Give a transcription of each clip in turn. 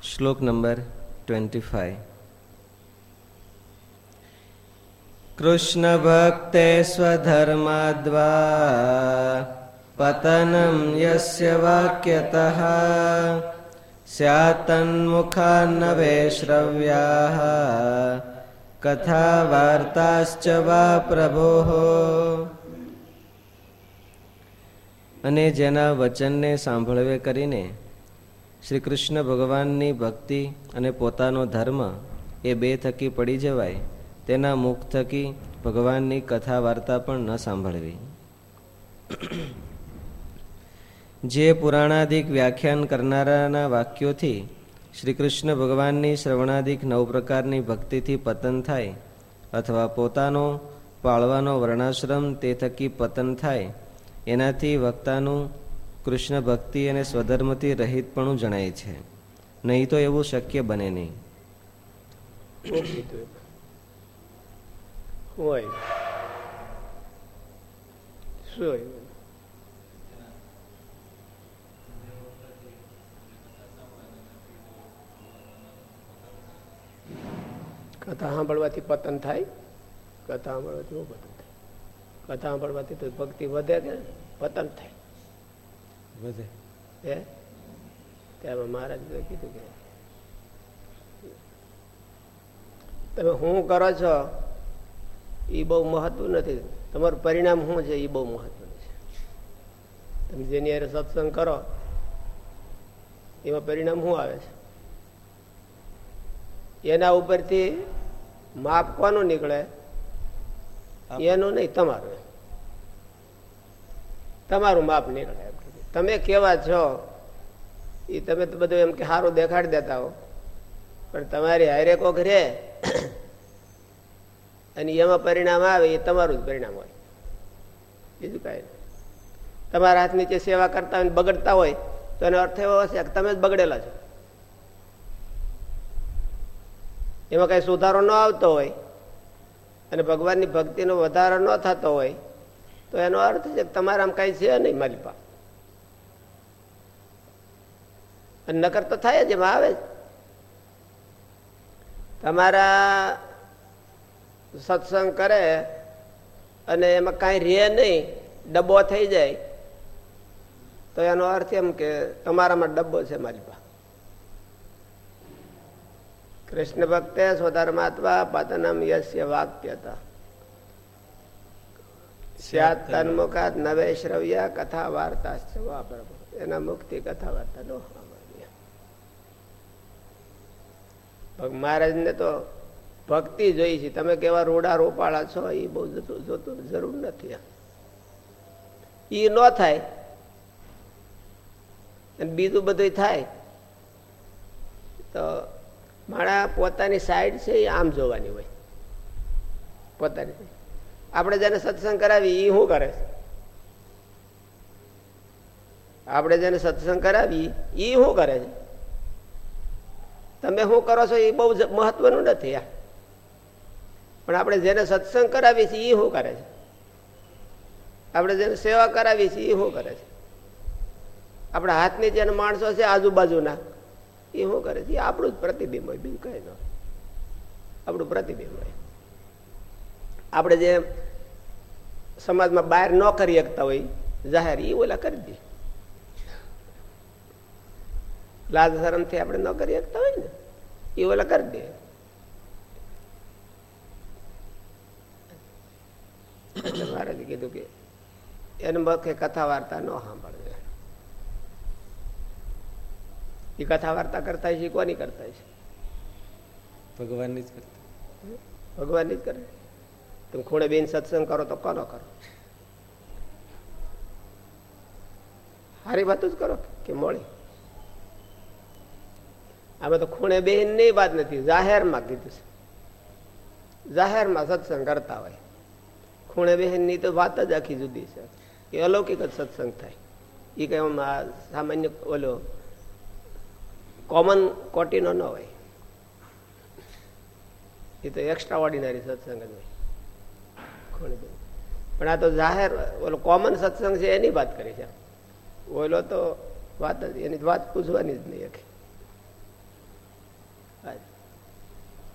શ્લોક number twenty five Krishna ભક્તે સ્વધર્માદ્વા પતનમ યસ્ય વાક્યતઃ સ્યાતન્મુખાન્નવે શ્રવ્યા કથા વાર્તાશ્ચ વા પ્રભો અને જેના વચનને સાંભળવે કરીને શ્રી કૃષ્ણ ભગવાનની ભક્તિ અને પોતાનો ધર્મ એ બે થકી પડી જવાય, તેના મુખ થકી ભગવાનની કથા વાર્તા પણ ન સાંભળવી. જે પુરાણાધિક વ્યાખ્યાન કરનારાના વાક્યોથી શ્રી કૃષ્ણ ભગવાનની શ્રવણાધિક નવ પ્રકારની ભક્તિથી પતન થાય અથવા પોતાનો પાળવાનો વર્ણાશ્રમ તે થકી પતન થાય, એનાથી વક્તાનું કૃષ્ણ ભક્તિ અને સ્વધર્મથી રહિતપણું જણાય છે. નહીં તો એવું શક્ય બને નહીં. કથા સાંભળવાથી પતન થાય? કથા સાંભળવાથી કથા સાંભળવાથી તો ભક્તિ વધે કે પતન થાય? વધે. હે? ત્યારે મહારાજ કીધું કે તમે શું કરો છો એ બહુ મહત્વ નથી. તમારું પરિણામ શું છે? એ બહુ મહત્વનું છે. તમે જેની અરે સત્સંગ કરો એમાં પરિણામ શું આવે છે? એના ઉપરથી માપ કોનું નીકળે? એનું નહીં તમારું. તમારું માપ નીકળે. તમે કેવા છો? એ તમે તો બધું એમ કે સારું દેખાડી દેતા હો. પણ તમારી હારે કોક રે અને એમાં પરિણામ આવે, એ તમારું જ પરિણામ હોય. બીજું કાંઈ તમારા હાથ નીચે સેવા કરતા હોય બગડતા હોય, તો એનો અર્થ એવો હશે કે તમે જ બગડેલા છો. એમાં કઈ સુધારો ન આવતો હોય અને ભગવાનની ભક્તિનો વધારો ન થતો હોય, તો એનો અર્થ છે કે તમારામાં કઈ છે નહીં માલિપા અને નકર તો થાય જ, એમાં આવે તમારા સત્સંગ કરે અને એમાં કાંઈ રે નહીં, ડબ્બો થઈ જાય, તો એનો અર્થ એમ કે તમારામાં ડબ્બો છે મારી પાસે. કૃષ્ણ ભક્તે સ્વધર્માત્મા પતનમ યસ્ય વાક્યતા. સ્યાત તન્મુખાત નવે શ્રવ્ય કથા વાર્તા એના મુક્તિ કથા વાર્તા મહારાજ ને તો ભક્તિ જોઈ છે. તમે કેવા રોડા રોપાળા છો એ બહુ જોતું જરૂર નથી એ ન થાય. બીજું બધું થાય. તો મારા પોતાની સાઈડ છે એ આમ જોવાની હોય. પોતાની આપણે જેને સત્સંગ કરાવી એ શું કરે? છે આપણે જેને સત્સંગ કરાવી એ શું કરે છે? તમે શું કરો છો? એ બહુ મહત્વનું નથી આ. પણ આપણે જેને સત્સંગ કરાવીએ છીએ એ શું કરે છે? આપણે જેને સેવા કરાવીએ છીએ એ શું કરે છે? આપણા હાથની જેને માણસો છે, આજુબાજુના એ શું કરે છે? એ આપણું જ પ્રતિબિંબ હોય, બીજું કઈ ન આપણું પ્રતિબિંબ હોય. આપણે જે સમાજમાં બહાર ન કરી શકતા હોય, જાહેર એ ઓલા કરી દે. લાજ શરમથી આપણે ન કરી શકતા હોય ને એ ઓલા કરી દે. મહારાજે કીધું કે એને મખે કથા વાર્તા ન સાંભળવે. એ કથા વાર્તા કરતા છે કોની કરતા છે? ભગવાનની જ કરતા. ભગવાનની જ કરે? તમે ખૂણે બેન સત્સંગ કરો તો કોનો કરો? સારી વાત જ કરો કે મોડી? આમાં તો ખૂણે બેનની વાત નથી. જાહેરમાં કીધું છે. જાહેરમાં સત્સંગ કરતા હોય. ખૂણે બહેનની તો વાત જ આખી જુદી છે. એ અલૌકિક જ સત્સંગ થાય. એ કઈ સામાન્ય ઓલો કોમન કોટીનો ન હોય. એ તો એક્સ્ટ્રા ઓર્ડિનરી સત્સંગ જ હોય. ખૂણે પણ આ તો જાહેર ઓલો કોમન સત્સંગ છે એની વાત કરી છે. ઓલો તો વાત જ એની વાત પૂછવાની જ નહીં આખી.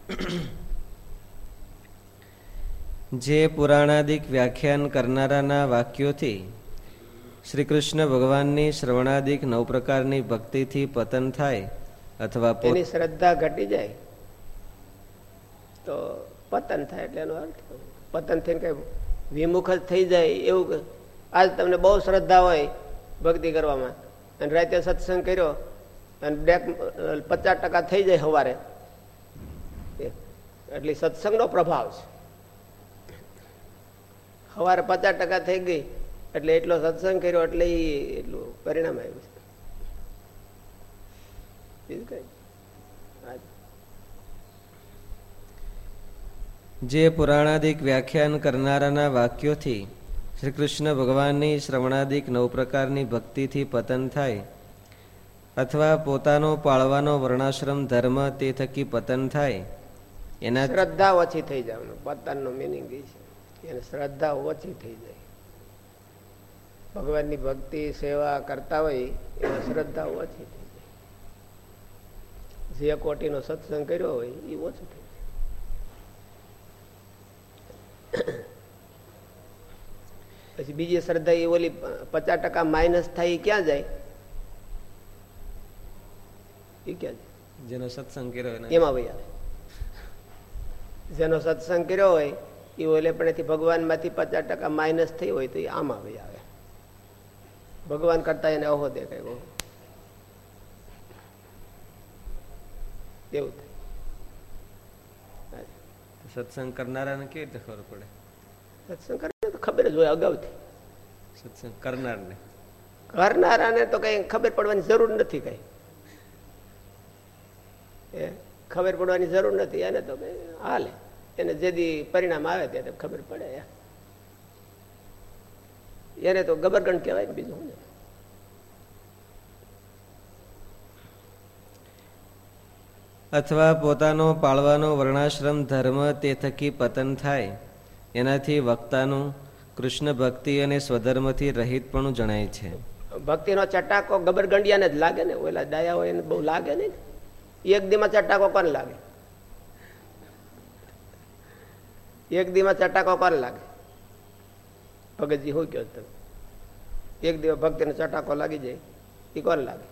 જે પુરાણાદિક વ્યાખ્યાન કરનારાના વાક્યોથી શ્રી કૃષ્ણ ભગવાનની શ્રવણાદિક નવ પ્રકારની ભક્તિથી પતન થાય અથવા એની શ્રદ્ધા ઘટી જાય, તો પતન થાય એટલે એનો અર્થ પતન થઈને કઈ વિમુખ જ થઈ જાય એવું આજ તમને બહુ શ્રદ્ધા હોય ભક્તિ કરવામાં. અને રાતે સત્સંગ કર્યો અને બે, પચાસ ટકા થઈ જાય સવારે. એટલે સત્સંગનો પ્રભાવ છે. સવારે પચાસ ટકા થઈ ગઈ, એટલે એટલો સત્સંગ કર્યો, એટલે એટલું પરિણામ આવ્યું છે. જે પુરાણાદિક વ્યાખ્યાન કરનારાના વાક્યોથી શ્રી કૃષ્ણ ભગવાનની શ્રવણાદિક નવ પ્રકારની ભક્તિથી પતન થાય અથવા પોતાનો પાળવાનો વર્ણાશ્રમ ધર્મ તે થકી પતન થાય એના શ્રદ્ધા ઓછી થઈ જવાનું પતનનો મિનિંગ એ છે. એને શ્રદ્ધા ઓછી થઈ જાય. ભગવાનની ભક્તિ સેવા કરતા હોય એમાં શ્રદ્ધા ઓછી થઈ જાય. જે કોટીનો સત્સંગ કર્યો હોય એ ઓછું થઈ પછી બીજી શ્રદ્ધા એ ઓલી પચાસ ટકા માઇનસ થાય એ ક્યાં જાય? એ ક્યાં જાય? જેનો સત્સંગ કર્યો એમાં ભાઈ આવે જેનો સત્સંગ કર્યો હોય એ ઓલે પણ ભગવાનમાંથી પચાસ ટકા માઇનસ થઈ હોય તો એ આમાં ભાઈ આવે. ભગવાન કરતા એને અહો દેખાય એવું થાય. સત્સંગ કરનારાને કેવી રીતે ખબર પડે? સત્સંગ કરનાર તો ખબર જ હોય અગાઉથી. સત્સંગ કરનારને. કરનારાને તો કઈ ખબર પડવાની જરૂર નથી કઈ. એ ખબર પડવાની જરૂર નથી એને તો હાલે. એને જેદી પરિણામ આવે ત્યારે ખબર પડે એને તો ગબરગણ કહેવાય ને બીજું અથવા પોતાનો પાળવાનો વર્ણાશ્રમ ધર્મ તે થકી પતન થાય એનાથી વક્તાનું કૃષ્ણ ભક્તિ અને સ્વધર્મથી રહિત પણ જણાય છે. ભક્તિનો ચટાકો ગબરગંડિયાને જ લાગે ને ઓલા ડાયા હોય એને બહુ લાગે ને એક દીમાં ચટાકો કોને લાગે? એક દીમાં ચટાકો કોને લાગે? ભગતજી શું કહો તમે એક દિવસ ભક્તિનો ચટાકો લાગી જાય એ કોને લાગે?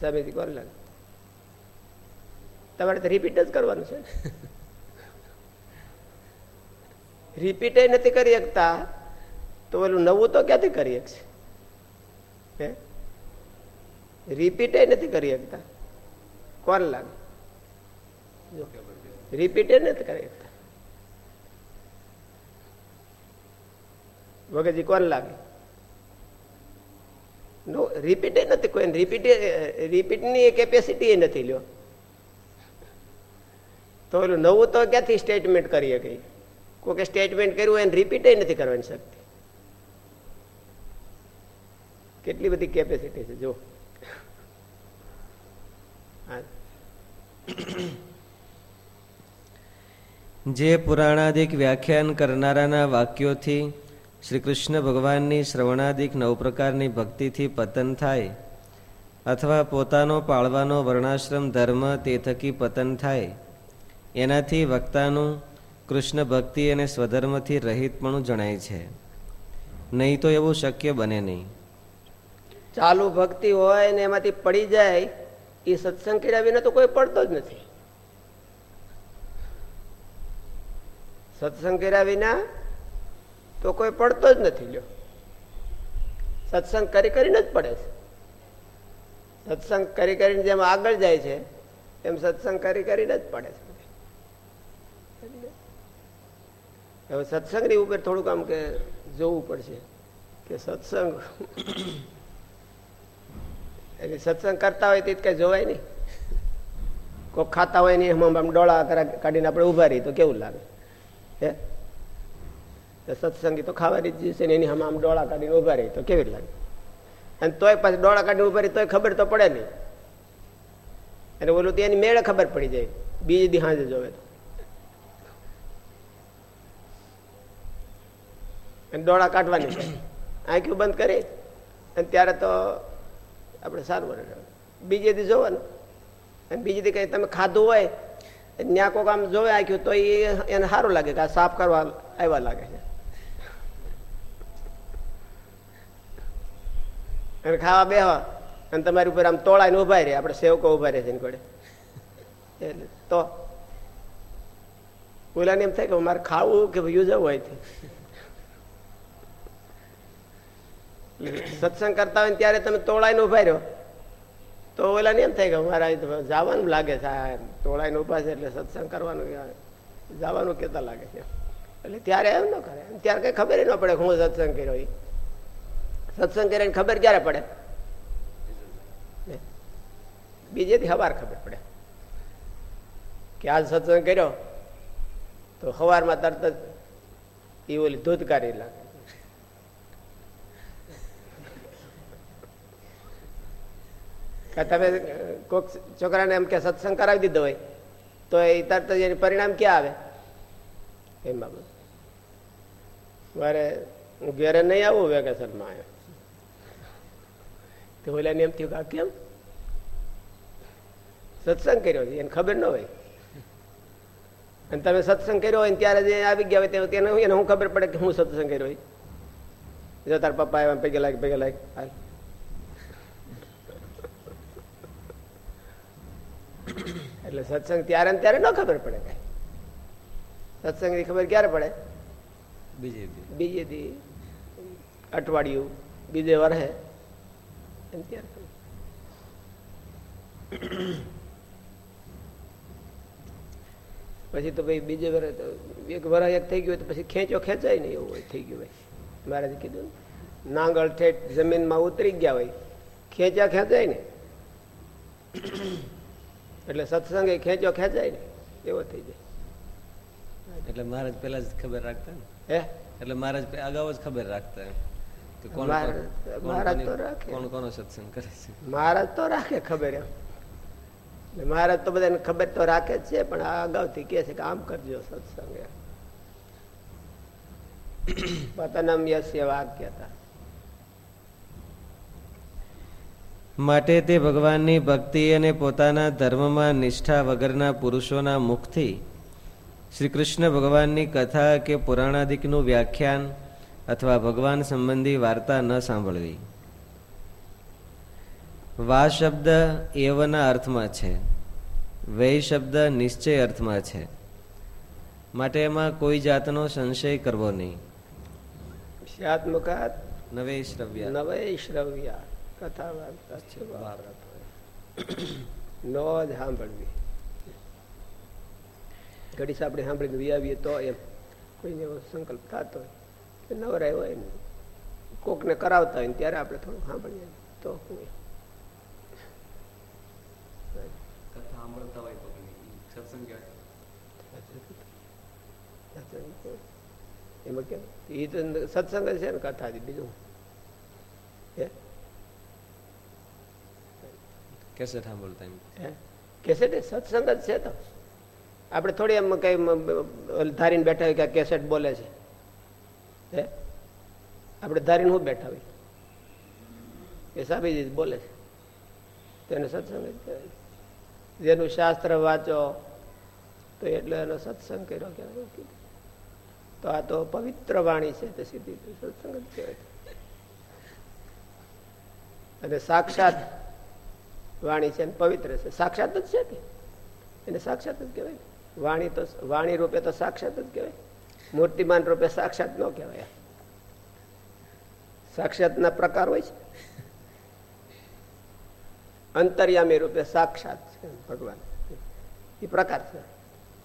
સામેથી કોને લાગે? તમારે તો રિપીટ જ કરવાનું છે. રિપીટ નથી કરી શકતા, તો ઓલું નવું તો ક્યાંથી કરી શકશે? રિપીટ નથી કરી શકતા. કોણ લાગે? રિપીટ નથી કરી શકતા. વગેજી કોણ લાગે? નો રિપીટ નથી કોઈ રિપીટ રિપીટની કેપેસિટી નથી લ્યો. તો ઓલું નવું તો ક્યાંથી સ્ટેટમેન્ટ કરીએ કઈ કોઈ સ્ટેટમેન્ટ કર્યું હોય રિપીટ નથી કરવાની શક્તિ. કેટલી બધી કેપેસિટી છે, જો. જે પુરાણાદિક વ્યાખ્યાન કરનારાના વાક્યોથી શ્રી કૃષ્ણ ભગવાનની શ્રવણાદિક નવ પ્રકારની ભક્તિથી પતન થાય અથવા પોતાનો પાળવાનો વર્ણાશ્રમ ધર્મ તે થકી પતન થાય, એનાથી વક્તાનું કૃષ્ણ ભક્તિ અને સ્વધર્મથી રહિત પણ જણાય છે. નહીં તો એવું શક્ય બને નહીં. ચાલુ ભક્તિ હોય ને એમાંથી પડી જાય એ સત્સંગ કર્યા વિના તો કોઈ પડતો જ નથી. સત્સંગ કર્યા વિના તો કોઈ પડતો જ નથી લ્યો. સત્સંગ કરી કરીને જ પડે છે. સત્સંગ કરી કરીને જેમ આગળ જાય છે, એમ સત્સંગ કરી કરીને જ પડે છે. હવે સત્સંગની ઉપર થોડુંક આમ કે જોવું પડશે કે સત્સંગ એટલે સત્સંગ કરતા હોય તે કઈ જોવાય નહીં. કોઈક ખાતા હોય નહીં આમ ડોળા કાઢીને આપણે ઊભા રહી તો કેવું લાગે? હે? સત્સંગી તો ખાવાની જ છે ને એની આમ ડોળા કાઢીને ઊભા રહી તો કેવી લાગે? અને તોય પાછી ડોળા કાઢીને ઊભા રહી તોય ખબર તો પડે નહીં. એટલે ઓલું તો એની મેળે ખબર પડી જાય. બીજી દી હાજર જોવે તો. અને ડોળા કાઢવાની આંખ્યું બંધ કરી અને ત્યારે તો આપણે સારું બીજે દી જોવાનું. અને બીજી દી કઈ તમે ખાધું હોય, ત્યાં કોક આમ જોવે આખ્યું, તો એને સારું લાગે કે આ સાફ કરવા આવ્યા લાગે છે. અને ખાવા બેહવા, અને તમારી ઉપર આમ તોળાઈને ઊભા રહે, આપણે સેવકો ઊભા રહે છે એની એટલે તો, ઓલાને એમ થાય કે મારે ખાવું કે યુઝવું હોય સત્સંગ કરતા હોય ત્યારે તમે તોળાઈને ઊભા રહ્યો તો ઓલાને એમ થાય કે મારા જવાનું લાગે છે તોળાઈને ઊભા છે એટલે સત્સંગ કરવાનું જવાનું કેતા લાગે છે. એટલે ત્યારે એમ ન કરે. ત્યારે કઈ ખબર ન પડે હું સત્સંગ કર્યો એ સત્સંગ કરીને ખબર ક્યારે પડે? બીજેથી હવાર ખબર પડે. કે આજ સત્સંગ કર્યો, તો સવારમાં તરત જ એ ઓલી ધોધકારી લાગે. તમે કોઈક છોકરાને એમ કે સત્સંગ કરાવી દીધો હોય, તો એ તરત જ એનું પરિણામ ક્યાં આવે? એમ બાબત મારે હું ઘેરે નહીં આવું, વેકેશનમાં આવ્યો. તો ઓલાને એમ થયું કે કેમ? સત્સંગ કર્યો છે, એને ખબર ન હોય. અને તમે સત્સંગ કર્યો હોય ત્યારે જે આવી ગયા હોય તેને એને હું ખબર પડે કે હું સત્સંગ કર્યો હોય. જો તાર પપ્પા આવ્યા પૈકી લાગ પૈકી લાગ એટલે સત્સંગ ત્યારે ત્યારે ન ખબર પડે કઈ. સત્સંગની ખબર ક્યારે પડે? બીજે બીજે દી અઠવાડિયું બીજે ત્યારે પછી તો ભાઈ બીજે વર એક વર એક થઈ ગયું તો પછી ખેંચો ખેંચાય નહીં એવું હોય થઈ ગયું ભાઈ મહારાજે કીધું નાંગળ ઠેઠ જમીનમાં ઉતરી ગયા હોય ખેંચ્યા ખેંચાય ને એટલે સત્સંગ ખેંચો ખેંચાય ને એવો થઈ જાય. એટલે મહારાજ પેલા જ ખબર રાખતા ને? હે? એટલે મહારાજ અગાઉ જ ખબર રાખતા સત્સંગ મહારાજ તો રાખે ખબર એમ. મહારાજ તો બધાને ખબર તો રાખે જ છે પણ આ અગાઉથી કે છે કે આમ કરજો સત્સંગ પતનમ યસ્ય વાક્યતા. માટે તે ભગવાનની ભક્તિ અને પોતાના ધર્મમાં નિષ્ઠા વગરના પુરુષોના મુખથી શ્રી કૃષ્ણ ભગવાનની કથા કે પુરાણાદિકનું વ્યાખ્યાન અથવા ભગવાન સંબંધી વાર્તા ન સાંભળવી. વા શબ્દ એવના અર્થમાં છે. વૈ શબ્દ નિશ્ચય અર્થમાં છે. માટે એમાં કોઈ જાતનો સંશય કરવો નહીં. નવે શ્રવ્ય. નવે શ્રવ્ય. કથા વાર્તા છે ન જ સાંભળવી. ઘડી આપણે સાંભળીને વિયાવીએ તો એમ કોઈને એવો સંકલ્પ થતો હોય કે નવરાય હોય ને કોકને કરાવતા હોય ત્યારે આપણે થોડું સાંભળીએ. તો હું એમાં. કેમ? એ તો સત્સંગ છે ને કથા બીજું. કેસેટ સાંભળતા એમ. કેસેટ સત્સંગ જ છે તો. આપણે થોડી એમ કઈ ધારીને બેઠા હોય કે કેસેટ બોલે છે. હે? આપણે ધારીને હું બેઠા હોય? એ સાબીજી બોલે છે. તેને સત્સંગ જેનું શાસ્ત્ર વાંચો, તો એટલે એનો સત્સંગ કર્યો કે તો આ તો પવિત્ર વાણી છે તે સીધી સત્સંગ જ કહેવાય. અને સાક્ષાત વાણી છે પવિત્ર છે. સાક્ષાત જ છે કે એને સાક્ષાત જ કહેવાય. વાણી તો વાણી રૂપે તો સાક્ષાત જ કહેવાય. મૂર્તિમાન રૂપે સાક્ષાત ન કહેવાય. સાક્ષાત ના પ્રકાર હોય છે. અંતર્યામી રૂપે સાક્ષાત છે ભગવાન. એ પ્રકાર છે.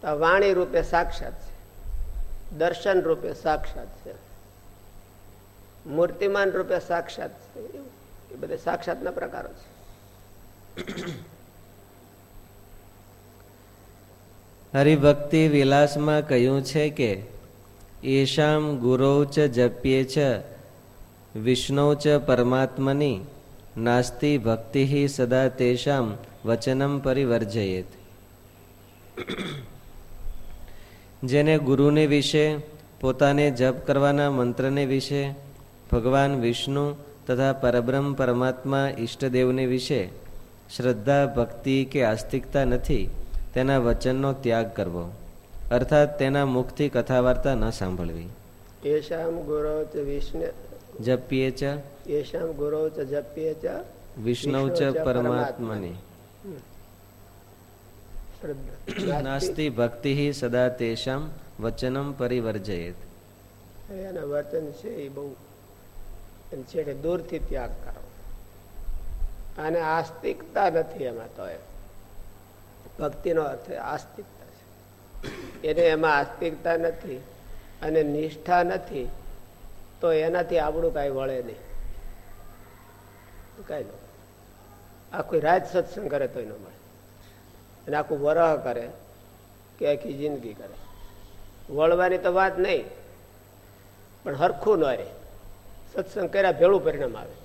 તો વાણી રૂપે સાક્ષાત છે. દર્શન રૂપે સાક્ષાત છે. મૂર્તિમાન રૂપે સાક્ષાત છે. એ બધા સાક્ષાતના પ્રકારો છે. હરિભક્તિ વિલાસમાં કહ્યું છે કે એશામ ગુરૌ ચ જપ્યે ચ, વિષ્ણુ ચ પરમાત્મની નાસ્તિ ભક્તિ સદા તેષામ વચનમ પરિવર્જયેત. જેને ગુરુને વિશે, પોતાને જપ કરવાના મંત્રને વિશે, ભગવાન વિષ્ણુ તથા પરબ્રહ્મ પરમાત્મા ઈષ્ટદેવને વિશે શ્રદ્ધા ભક્તિ કે આસ્તિકતા નથી તેના વચનનો ત્યાગ કરવો. અર્થાત તેના મુખથી કથા વાર્તા ન સાંભળવી. યેશામ ગુરવ વિષ્ણુ જપીએ ચ યેશામ ગુરવ જપ્યે ચ વિષ્ણુ ચ પરમાત્માની. નાસ્તિ ભક્તિ સદા તેષામ વચનમ પરિવર્જયેત. એના છે એ બહુ છેડે દૂરથી ત્યાગ કરો. અને આસ્તિકતા નથી એમાં તો એ ભક્તિનો અર્થ આસ્તિકતા છે. એને એમાં આસ્તિકતા નથી અને નિષ્ઠા નથી, તો એનાથી આપણું કાંઈ વળે નહીં. કઈ નહીં આખું રાત સત્સંગ કરે તો ન મળે અને આખું વરહ કરે કે આખી જિંદગી કરે. વળવાની તો વાત નહીં, પણ હરખું ન રહે. સત્સંગ કર્યા ભેળું પરિણામ આવે.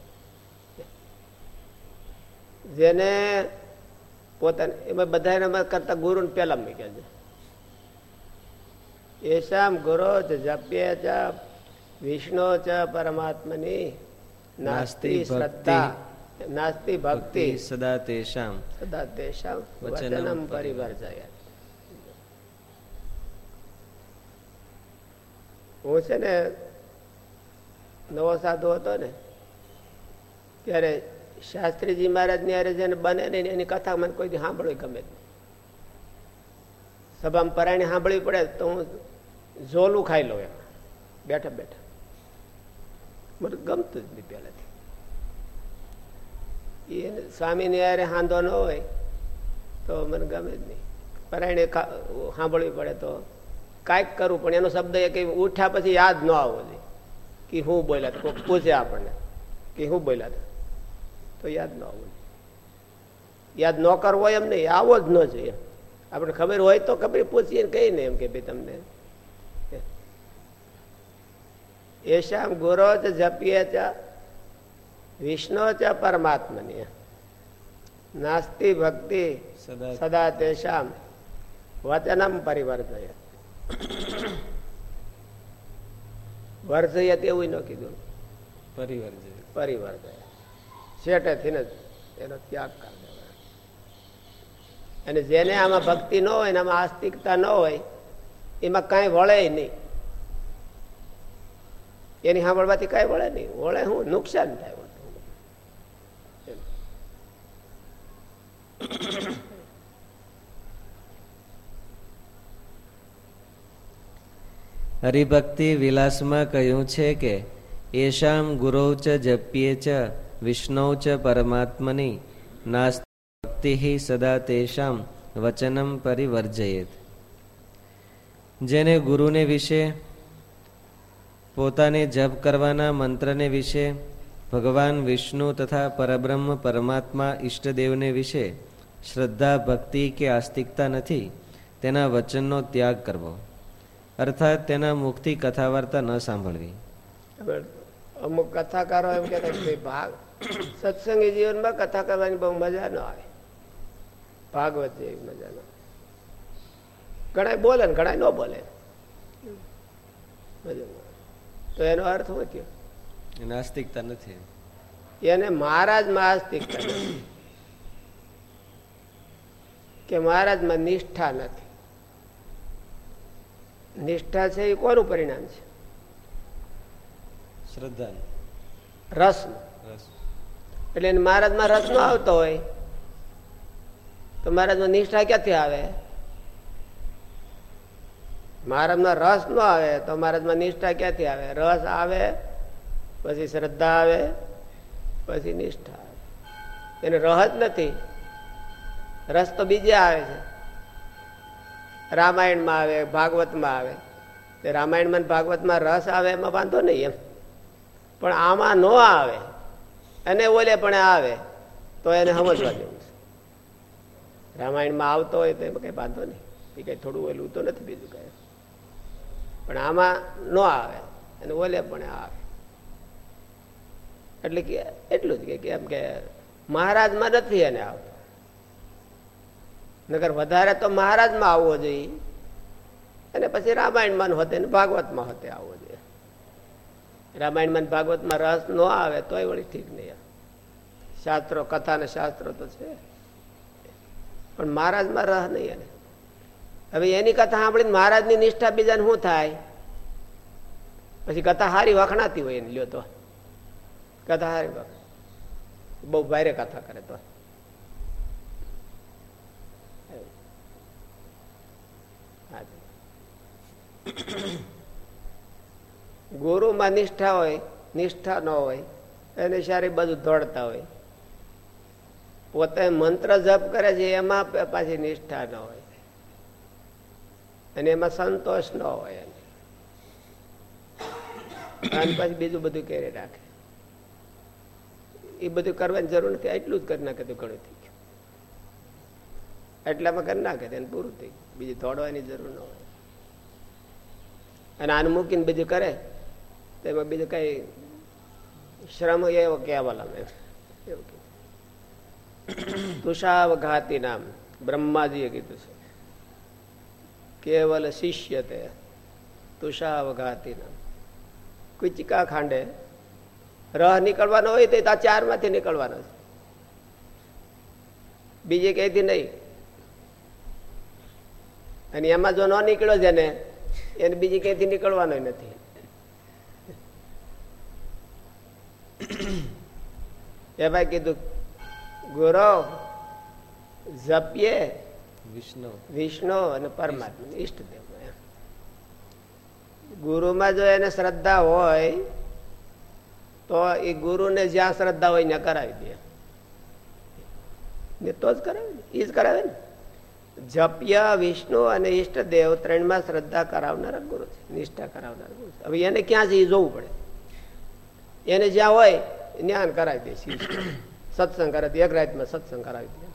જેને પોતાને એમાં બધા કરતા ગુરુ પેલા મૂક્યા છે એશામ ગુરો જપ્ય ચ વિષ્ણુ ચ પરમાત્મની નાસ્તી શ્રદ્ધા. નાસ્તી ભક્તિ. સદા તેષામ સદા તેષામ વચનમ પરિવર્તય હું છે ને નવો સાધુ હતો ને ત્યારે શાસ્ત્રીજી મહારાજની હારે જેને બને ને એની કથા મને કોઈ સાંભળવી ગમે નહીં. સભામાં પરાયણે સાંભળવી પડે તો હું ઝોલું ખાઈ લઉં એમ. બેઠા બેઠા. મને ગમતું જ નહીં પહેલાથી. એ સ્વામીની હારે હાંધો ન હોય તો મને ગમે જ નહીં. પરાયણે સાંભળવી પડે તો કાંઈક કરવું પણ એનો શબ્દ એ કંઈ ઉઠ્યા પછી યાદ ન આવવો જોઈએ. કે હું બોલ્યા હતા. પૂછે આપણને કે હું બોલ્યા તો યાદ ન આવવું યાદ ન કરવો એમ નહીં આવો જ ન જોઈએ. આપણે ખબર હોય તો ખબર પૂછીએ ને કહીને એમ કે ભાઈ તમને. એશામ ગુરો ચ જપીએ ચ વિષ્ણુ ચ પરમાત્મની. નાસ્તિ ભક્તિ સદા તેષામ વચનમ પરિવર્તય વર્ધયત એવું ન કીધું. પરિવર્જયેત. પરિવર્તય શેઠેથી ને એનો ત્યાગ કરી દેવાનો. અને જેને આમાં ભક્તિ ન હોય ને આસ્તિકતા ન હોય, એમાં કાંઈ વળે નહીં. એની સાંભળવાથી કાંઈ વળે નહીં. વળે હું, નુકસાન થાય હરિભક્તિ વિલાસમાં કહ્યું છે કે એશામ ગુરૌ ચ ચ વિષ્ણુ ચ પરમાત્મની નાસ્તિ સદા તેષામ વચનમ પરિવર્જયેત જેને ગુરુને વિશે પોતાને જપ કરવાના મંત્રને વિશે ભગવાન વિષ્ણુ તથા પરબ્રહ્મ પરમાત્મા ઈષ્ટદેવને વિશે શ્રદ્ધા ભક્તિ કે આસ્તિકતા નથી તેના વચનનો ત્યાગ કરવો અર્થાત તેના મુખથી કથા વાર્તા ન સાંભળવી અમુક કથાકારો એમ કે ભાગ સત્સંગી જીવનમાં કથા કરવાની બહુ મજા ન આવે. ભાગવત જેવી મજા ન આવે. ઘણા બોલે ને ઘણા ન બોલે. તો એનો અર્થ શું થયો? નાસ્તિકતા નથી. એને મહારાજમાં આસ્તિકતા નથી. કે મહારાજમાં નિષ્ઠા નથી. નિષ્ઠા છે એ કોનું પરિણામ છે? શ્રદ્ધા રસનું. એટલે એને મહારાજમાં રસ ન આવતો હોય. તો મહારાજમાં નિષ્ઠા ક્યાંથી આવે? મહારાજમાં રસ ન આવે તો મહારાજમાં નિષ્ઠા ક્યાંથી આવે? રસ આવે, પછી શ્રદ્ધા આવે, પછી નિષ્ઠા આવે. એને રહ નથી. રસ તો બીજે આવે છે. રામાયણમાં આવે, ભાગવતમાં આવે. રામાયણમાં ભાગવતમાં રસ આવે એમાં વાંધો નહીં એમ. પણ આમાં ન આવે. અને ઓલે પણ આવે, તો એને સમજવા જેવું છે. રામાયણમાં આવતો હોય તો એમાં કઈ વાંધો નહીં. એ કઈ થોડું ઓલું તો નથી બીજું કઈ. પણ આમાં ન આવે, અને ઓલે પણ આવે. એટલે કે એટલું જ કે એમ કે મહારાજમાં નથી એને આવતો. નગર વધારે તો મહારાજમાં આવવો જોઈએ. અને પછી રામાયણમાં હોતે ભાગવતમાં હોતે આવવો જોઈએ રામાયણમાં ભાગવત ભાગવતમાં રસ ન આવે તોય વળી ઠીક નહીં શાસ્ત્રો, કથા ને શાસ્ત્રો તો છે. પણ મહારાજમાં રસ નહીં હવે એની કથા સાંભળીને મહારાજની નિષ્ઠા બીજાને શું થાય? પછી કથા હારી વખણાતી હોય એને લ્યો તો. કથા હારી બહુ ભારે કથા કરે તો. ગુરુમાં નિષ્ઠા હોય, નિષ્ઠા ન હોય, એને સારી બધું દોડતા હોય. પોતે મંત્ર જપ કરે છે, એમાં પાછી નિષ્ઠા ન હોય. અને એમાં સંતોષ ન હોય અને પછી બીજું બધું કેરી રાખે. એ બધું કરવાની જરૂર નથી એટલું જ કરી નાખે તો ઘણું થઈ ગયું. એટલામાં કરી નાખે તેને પૂરું થઈ ગયું. બીજું દોડવાની જરૂર ન હોય. અને આનું મૂકીને બીજું કરે. તેમાં બીજું કઈ શ્રમ એવો કેવલમ એવું તુષાવઘાતી નામ બ્રહ્માજીએ કીધું છે. કેવલ શિષ્ય તે તુષાવઘાતી નામ કુચિકા ખાંડે રહ નીકળવાનો હોય તો આ ચારમાંથી નીકળવાનો છે. બીજે કઈથી નહીં. અને એમાં જો ન નીકળ્યો છે ને એને બીજી ક્યાંથી નીકળવાનો નથી. એ ભાઈ કીધું ગુરવ જપીએ વિષ્ણુ. વિષ્ણુ અને પરમાત્મા ઈષ્ટદેવ ગુરુમાં જો એને શ્રદ્ધા હોય તો એ ગુરુને જ્યાં શ્રદ્ધા હોય ત્યાં કરાવી દે. તો જ કરાવે ને એ જ કરાવે ને. જપ્ય વિષ્ણુ અને ઈષ્ટદેવ ત્રણમાં શ્રદ્ધા કરાવનારા ગુરુ છે નિષ્ઠા કરાવનારા ગુરુ છે. હવે એને ક્યાં છે એ જોવું પડે. એને જ્યાં હોય જ્ઞાન કરાવી દે સત્સંગ કરાવી દે એક રાતમાં સત્સંગ કરાવી દે.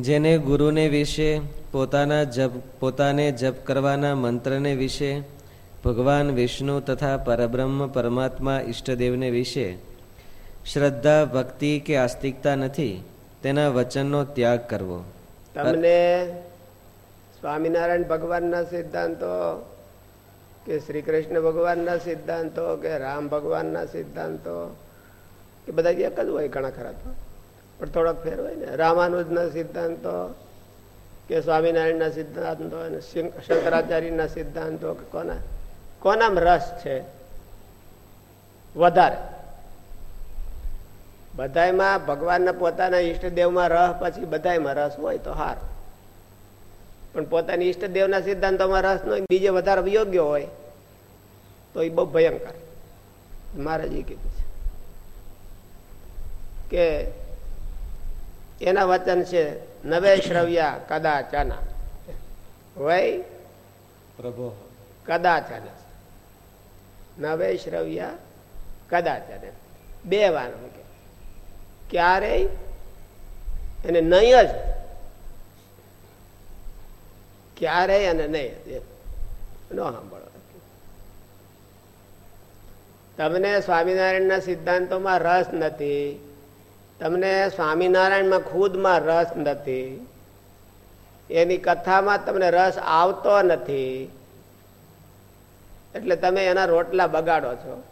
જેને ગુરુને વિશે પોતાના જપ પોતાને જપ કરવાના મંત્રને વિશે ભગવાન વિષ્ણુ તથા પરબ્રહ્મ પરમાત્મા ઈષ્ટદેવને વિશે શ્રદ્ધા ભક્તિ કે આસ્તિકતા નથી તેના વચનનો ત્યાગ કરવો. તમને સ્વામિનારાયણ ભગવાનના સિદ્ધાંતો કે શ્રી કૃષ્ણ ભગવાનના સિદ્ધાંતો કે રામ ભગવાનના સિદ્ધાંતો કે બધા એક જ હોય ઘણા ખરા તો. પણ થોડોક ફેર હોય ને. રામાનુજના સિદ્ધાંતો કે સ્વામિનારાયણના સિદ્ધાંતો અને શંકરાચાર્યના સિદ્ધાંતો કે કોના, કોનામ રસ છે? વધારે. બધામાં ભગવાનના પોતાના ઈષ્ટદેવમાં રહ પછી બધામાં રસ હોય તો હાર. પણ પોતાની ઈષ્ટદેવના સિદ્ધાંતોમાં રસ નો બીજે વધારે યોગ્ય હોય તો એ બહુ ભયંકર. મહારાજ કીધું છે કે એના વચન છે નવે શ્રવ્યા કદાચાના. વય? પ્રભો. કદાચન. નવે શ્રવ્યા કદાચાને. બે વાર ક્યારેય? અને નહીં જ ક્યારેય અને નહીં. ન સાંભળો. તમને સ્વામિનારાયણના સિદ્ધાંતોમાં રસ નથી, તમને સ્વામિનારાયણમાં ખુદમાં રસ નથી, એની કથામાં તમને રસ આવતો નથી, એટલે તમે એના રોટલા બગાડો છો.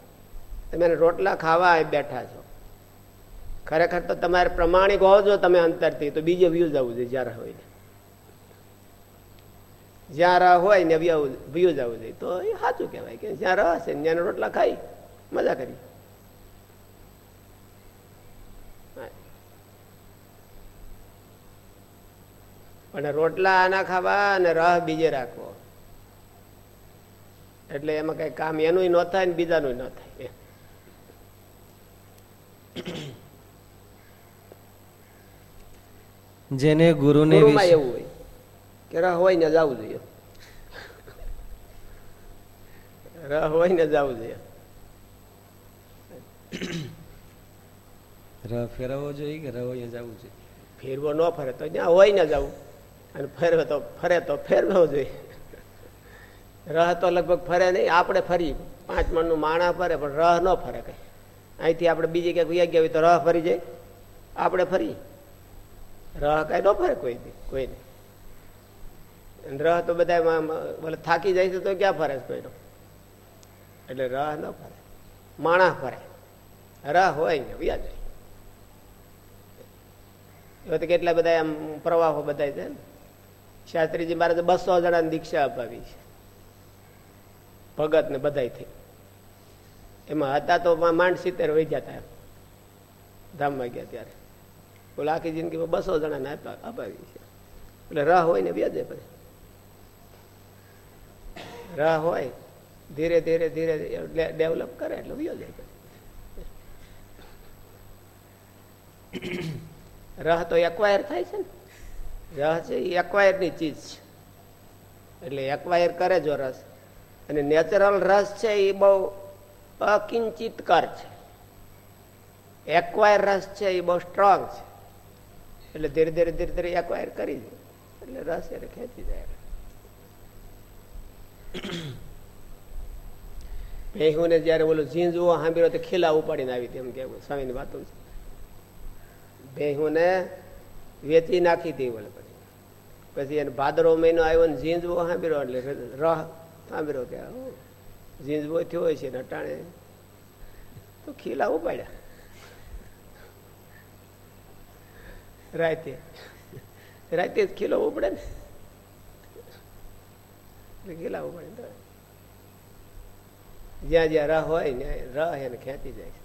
તમે રોટલા ખાવા બેઠા છો. ખરેખર તો તમારે પ્રમાણિક હોવો જો તમે અંતરથી, તો બીજે વ્યૂઝ આવવું જોઈએ જ્યારે હોય. જ્યાં રહ હોય ને વ્યૂ જવું જોઈએ. તો એ સાચું કહેવાય કે જ્યાં રહ છે ત્યાં રોટલા ખાઈ મજા કરી. પણ રોટલા આના ખાવા અને રહ બીજે રાખવો. એટલે એમાં કઈ કામ એનું ન થાય ને બીજાનું ન થાય. જેને ગુરુને એવું હોય. કે રહ હોય ને જવું જોઈએ. રહ હોય ને જવું જોઈએ. રહ ફેરવવો જોઈએ કે રહ હોય જવું જોઈએ? ફેરવો ન ફરે તો જ્યાં હોય ને જવું અને ફેરવે તો ફરે તો ફેરવો જોઈએ. રહ તો લગભગ ફરે નહીં આપણે ફરી પાંચ મણનું માણા ફરે પણ રહ ન ફરે કઈ. અહીંથી આપણે બીજી ક્યાંક ગયા હોય તો રહ ફરી જાય. આપણે ફરી રહ કઈ ન ફરે કોઈ કોઈ રહ તો બધા થાકી જાય છે તો ક્યાં ફરે છે કોઈનો? એટલે રહ ન ફરે. માણસ ફરે. રહ હોય ને, વ્યાજ એવા તો કેટલા બધા આમ પ્રવાહો બધા છે ને. શાસ્ત્રીજી મારે બસો જણાને દીક્ષા અપાવી છે. ભગત ને બધા થઈ. એમાં હતા તો માંડ સિત્તેર વહી ગયા હતા ધામમાં ગયા ત્યારે. બોલે આખી જિંદગીમાં બસો જણાને અપાવી છે. એટલે રાહ હોય ને, વ્યાજે પછી રાહ હોય, ધીરે ધીરે ધીરે ડેવલપ કરે એટલે વ્યાજે રહ તો એક્વાયર થાય છે ને. રહ છે એ એક્વાયરની ચીજ છે. એટલે એક્વાયર કરે જો રસ. અને નેચરલ રસ છે એ બહુ અકિંચિતકર છે. એક્વાયર રસ છે એ બહુ સ્ટ્રોંગ છે. એટલે ધીરે ધીરે ધીરે ધીરે એક્વાયર કરી દે. એટલે રસ એને ખેંચી જાય. ભેહુને જયારે બોલું ઝીંઝવો સાંભળ્યો તો ખીલા ઉપાડીને આવી. તેમ કેવું સ્વામીની વાતો ભેહુને વેચી નાખી હતી બોલે પછી. એને ભાદરો મહિનો આવ્યો ને ઝીંઝવો સાંભળ્યો એટલે રહ સાંભળ્યો કે ઝીંઝવો થયો હોય છે ને તો ખીલા ઉપાડ્યા. રાતે. રાતે જ ખીલો ઉપડે ને. ખીલા તો. જ્યાં જ્યાં રહ હોય ને રહ એને ખેંચી જાય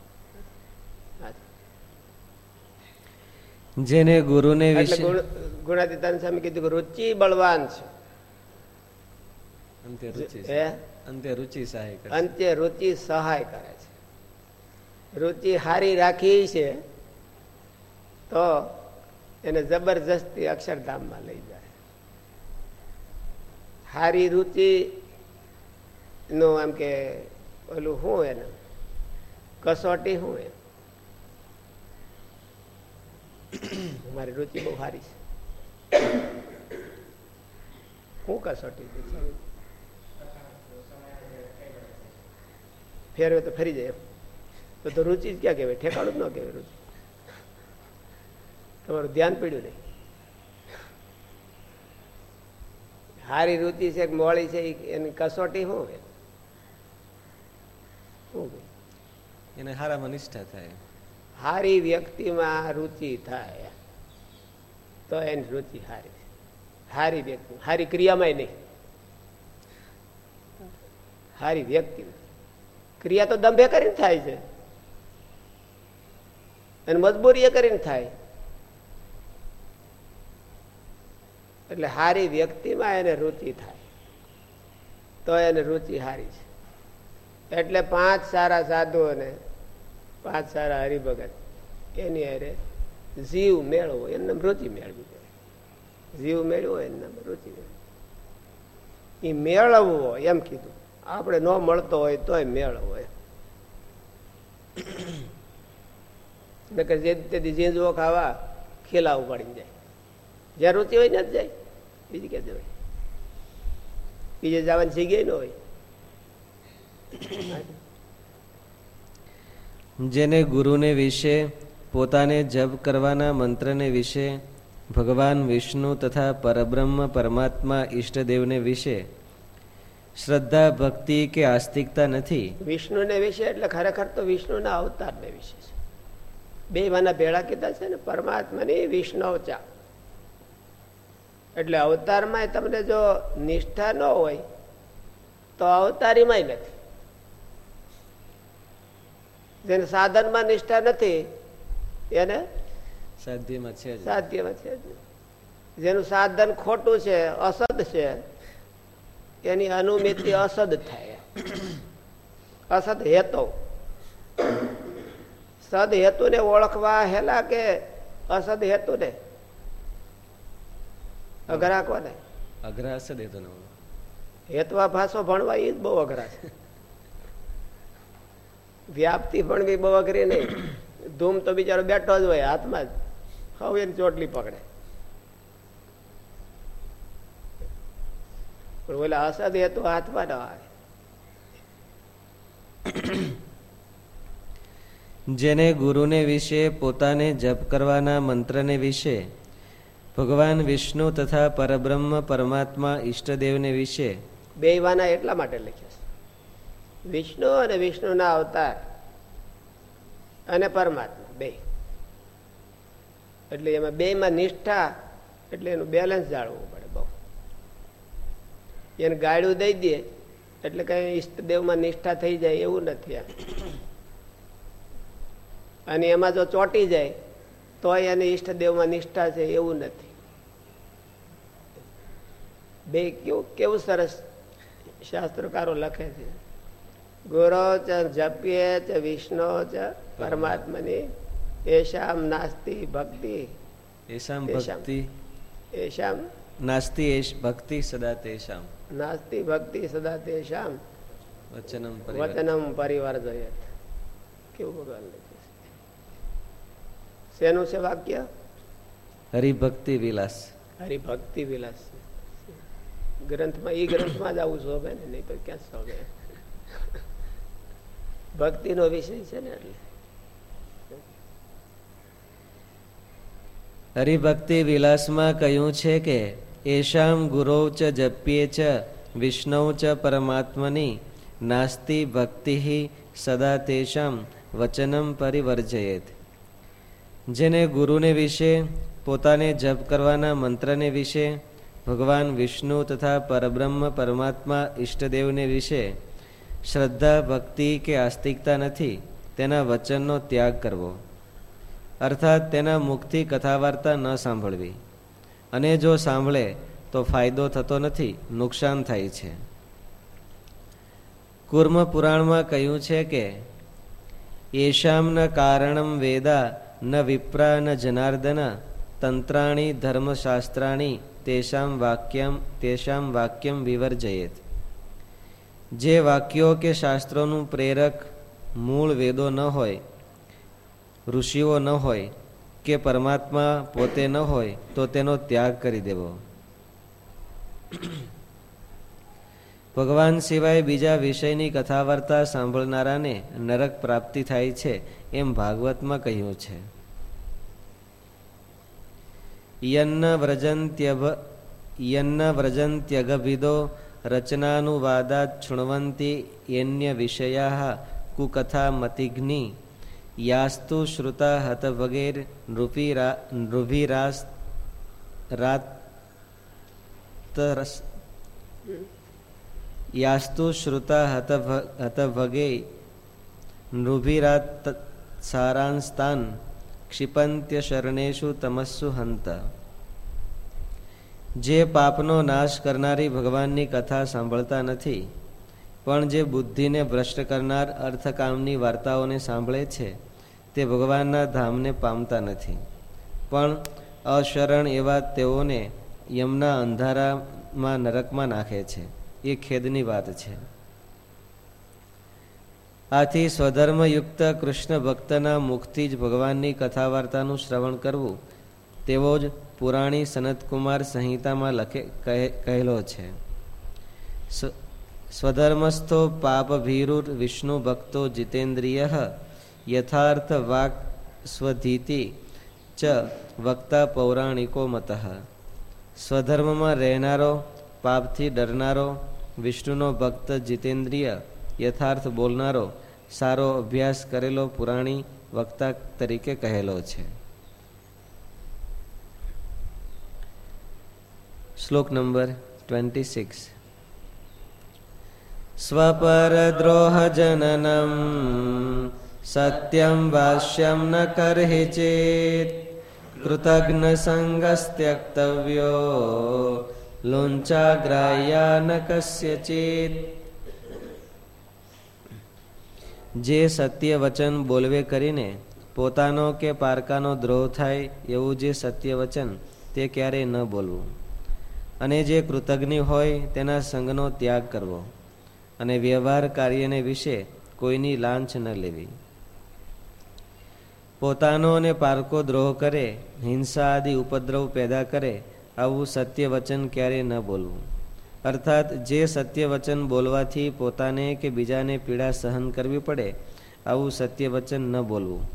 જેને ગુરુને વિશે ગુણાતીતાન સ્વામી કીધું રુચિ બળવાન છે. અંતે રુચિ સહાય કરે અંતે રુચિ સહાય કરે છે. રુચિ હારી રાખી છે તો એને જબરજસ્તી અક્ષરધામમાં લઈ હારી રુચિ નો એમ કે ઓલું શું એને? કસોટી શું એ મારી રુચિ બહુ સારી છે. શું કસોટી ફેરવે તો ફરી જાય તો તો રુચિ જ ક્યાં કહેવાય? ઠેકાણું જ ન કહેવાય રુચિ. તમારું ધ્યાન પડ્યું નહીં. હારી રુચિ છે મોળી છે એની કસોટી શું એને હારામાં નિષ્ઠા થાય. હારી વ્યક્તિમાં રુચિ થાય. તો એની રુચિ હારી હારી વ્યક્તિ હારી ક્રિયામાં નહીં. હારી વ્યક્તિ. ક્રિયા તો દંભે કરીને થાય છે. અને મજબૂરી એ કરીને થાય. એટલે હારી વ્યક્તિમાં એને રુચિ થાય. તો એને રુચિ હારી છે. એટલે પાંચ સારા સાધુઓને, પાંચ સારા હરિભગત, એની અરે જીવ મેળવો, એમને રુચિ મેળવી દે. જીવ મેળવો એને રુચિ એ મેળવવો, એમ કીધું. આપણે ન મળતો હોય તોય મેળવો એમ. નકર જે તેથી જીંજવો ખાવા ખીલા ઉપાડી જાય. જ્યાં રોતી હોય ને જ જાય. બીજી ક્યાં જવાય બીજે જવાની જગ્યાએ ન હોય. જેને ગુરુને વિશે પોતાને જપ કરવાના મંત્રને વિશે ભગવાન વિષ્ણુ તથા પરબ્રહ્મ પરમાત્મા ઈષ્ટદેવને વિશે શ્રદ્ધા ભક્તિ કે આસ્તિકતા નથી? વિષ્ણુને વિશે એટલે ખરેખર તો વિષ્ણુના અવતારને વિશે છે. બે માના ભેળા કીધા છે ને પરમાત્માની વિષ્ણવચા એટલે અવતારમાં તમને જો નિષ્ઠા ન હોય તો અવતારીમાં નથી. જેને સાધનમાં નિષ્ઠા નથી એને સાધ્યમાં છે સાધ્યમાં છે જેનું સાધન ખોટું છે અસદ છે એની અનુમિતિ અસદ થાય. અસદ હેતો. સદ હેતુને ઓળખવા હેલા કે અસદ હેતુ ને અઘરા કોને અઘરા અસદ હેતુ હેતવા ભાષો ભણવા એ જ બહુ અઘરા છે વ્યાપ્તિ ભણવી બહુ અઘરી નહીં. ધૂમ તો બિચારો બેઠો જ હોય હાથમાં જ. હવે એની ચોટલી પકડે. પણ ઓલા અસદ હેતુ હાથમાં ન આવે. જેને ગુરુને વિશે પોતાને જપ કરવાના મંત્રને વિશે ભગવાન વિષ્ણુ તથા પરબ્રહ્મ પરમાત્મા ઈષ્ટદેવને વિશે બે વાના એટલા માટે લખ્યા છે. વિષ્ણુ અને વિષ્ણુના અવતાર અને પરમાત્મા, બે. એટલે એમાં બે માં નિષ્ઠા, એટલે એનું બેલેન્સ જાળવવું પડે બહુ. એને ગાળ્યું દઈ દે, એટલે કઈ ઈષ્ટદેવમાં નિષ્ઠા થઈ જાય એવું નથી અને એમાં જો ચોટી જાય તો એને ઈષ્ટદેવમાં નિષ્ઠા છે એવું નથી. બે કેવું કેવું સરસ શાસ્ત્રકારો લખે છે. ગુરો ચ જપ્યે ચ વિષ્ણુ ચ પરમાત્માની એશામ નાસ્તિ ભક્તિ. એશામ ભક્તિ. એશામ. નાસ્તિ એશ ભક્તિ સદા તેશામ. નાસ્તિ ભક્તિ સદા તેશામ. વચનમ વચનમ પરિવાર જોઈએ કેવું ભગવાન શેનું છે વાક્ય? હરિભક્તિ વિલાસ. હરિભક્તિ વિલાસ ગ્રંથમાં, એ ગ્રંથમાં જ આવું શોભે ને, નહીં તો ક્યાં શોભે? ભક્તિનો વિષય છે ને એટલે. હરિભક્તિ વિલાસમાં કહ્યું છે કે, એશામ ગુરૌ ચ જપ્યે ચ વિષ્ણુ ચ પરમાત્મની નાસ્તિ ભક્તિ સદા તેશામ વચનમ પરિવર્જયેત. જેને ગુરુને વિશે, પોતાને જપ કરવાના મંત્રને વિશે ભગવાન વિષ્ણુ તથા પરબ્રહ્મ પરમાત્મા ઈષ્ટદેવને વિશે શ્રદ્ધા, ભક્તિ કે આસ્તિકતા નથી, તેના વચનનો ત્યાગ કરવો. અર્થાત તેના મુખથી કથા વાર્તા ન સાંભળવી. અને જો સાંભળે, તો ફાયદો થતો નથી, નુકસાન થાય છે. કુર્મ પુરાણમાં કહ્યું છે કે એશામના કારણમ વેદા ન વિપ્રા ન જનાર્દન તંત્રાણી ધર્મશાસ્ત્રાણી તેષામ વાક્યમ તેષામ વાક્યમ વિવર્જયેત જે વાક્યો કે શાસ્ત્રોનું પ્રેરક મૂળ વેદો ન હોય ઋષિઓ ન હોય કે પરમાત્મા પોતે ન હોય તો તેનો ત્યાગ કરી દેવો ભગવાન સિવાય બીજા વિષયની કથા વાર્તા સાંભળનારાને નરક પ્રાપ્તિ થાય છે એમ ભાગવતમાં કહ્યું છે। યન્ન વ્રજંત્યભ યન્ન વ્રજંત્યગભિદો રચનાનુવાદાત શૃણવંતી યન્ય વિષયા કુકથા મતિઘ્નિ યાસ્તુ શ્રુતા હત વગેર નૃભિરાસ રાત યાસ્તુ શ્રુતા હત વગે નૃભિરાત સારાંસ્તાન ક્ષિપંત્ય શરણેશુ તમસ્સુ હંત. જે પાપનો નાશ કરનારી ભગવાનની કથા સાંભળતા નથી, પણ જે બુદ્ધિને ભ્રષ્ટ કરનાર અર્થકામની વાર્તાઓને સાંભળે છે, તે ભગવાનના ધામને પામતા નથી. પણ અશરણ એવા તેઓને યમના અંધારામાં નરકમાં નાખે છે. એ ખેદની વાત છે. આથી સ્વધર્મયુક્ત કૃષ્ણ ભક્તના મુખથી જ ભગવાનની કથા વાર્તાનું શ્રવણ કરવું તેવો જ પુરાણી સનતકુમાર સંહિતામાં લખે કહેલો છે. સ્વધર્મસ્થો પાપભીરુ વિષ્ણુ ભક્તો જીતેન્દ્રિય યથાર્થ વાક સ્વધીતિ ચ વક્તા પૌરાણિકો મત. સ્વધર્મમાં રહેનારો, પાપથી ડરનારો વિષ્ણુનો ભક્ત જીતેન્દ્રિય યથાર્થ બોલનારો સારો અભ્યાસ કરેલો પુરાણી વક્તા તરીકે કહેલો છે. શ્લોક નંબર ટ્વેન્ટી સિક્સ સ્વપરદ્રોહજનનમ સત્યમ ભાષ્યમ ન કરહિ ચેત. કૃતજ્ઞ સંગસ્ત્યક્તવ્યો લુંચાગ્રાહ્યા ન જે સત્ય વચન બોલવે કરીને પોતાનો કે પારકાનો દ્રોહ થાય એવું જે સત્ય વચન, તે ક્યારેય ન બોલવું. અને જે કૃતજ્ઞ હોય તેના સંગનો ત્યાગ કરવો અને વ્યવહાર કાર્યને વિશે કોઈની લાંચ ન લેવી. પોતાનો અને પારકો દ્રોહ કરે, હિંસા આદિ ઉપદ્રવ પેદા કરે, આવું સત્ય વચન ક્યારેય ન બોલવું. અર્થાત જે સત્ય વચન બોલવાથી પોતાને કે બીજાને પીડા સહન કરવી પડે આવું સત્ય વચન ન બોલવું.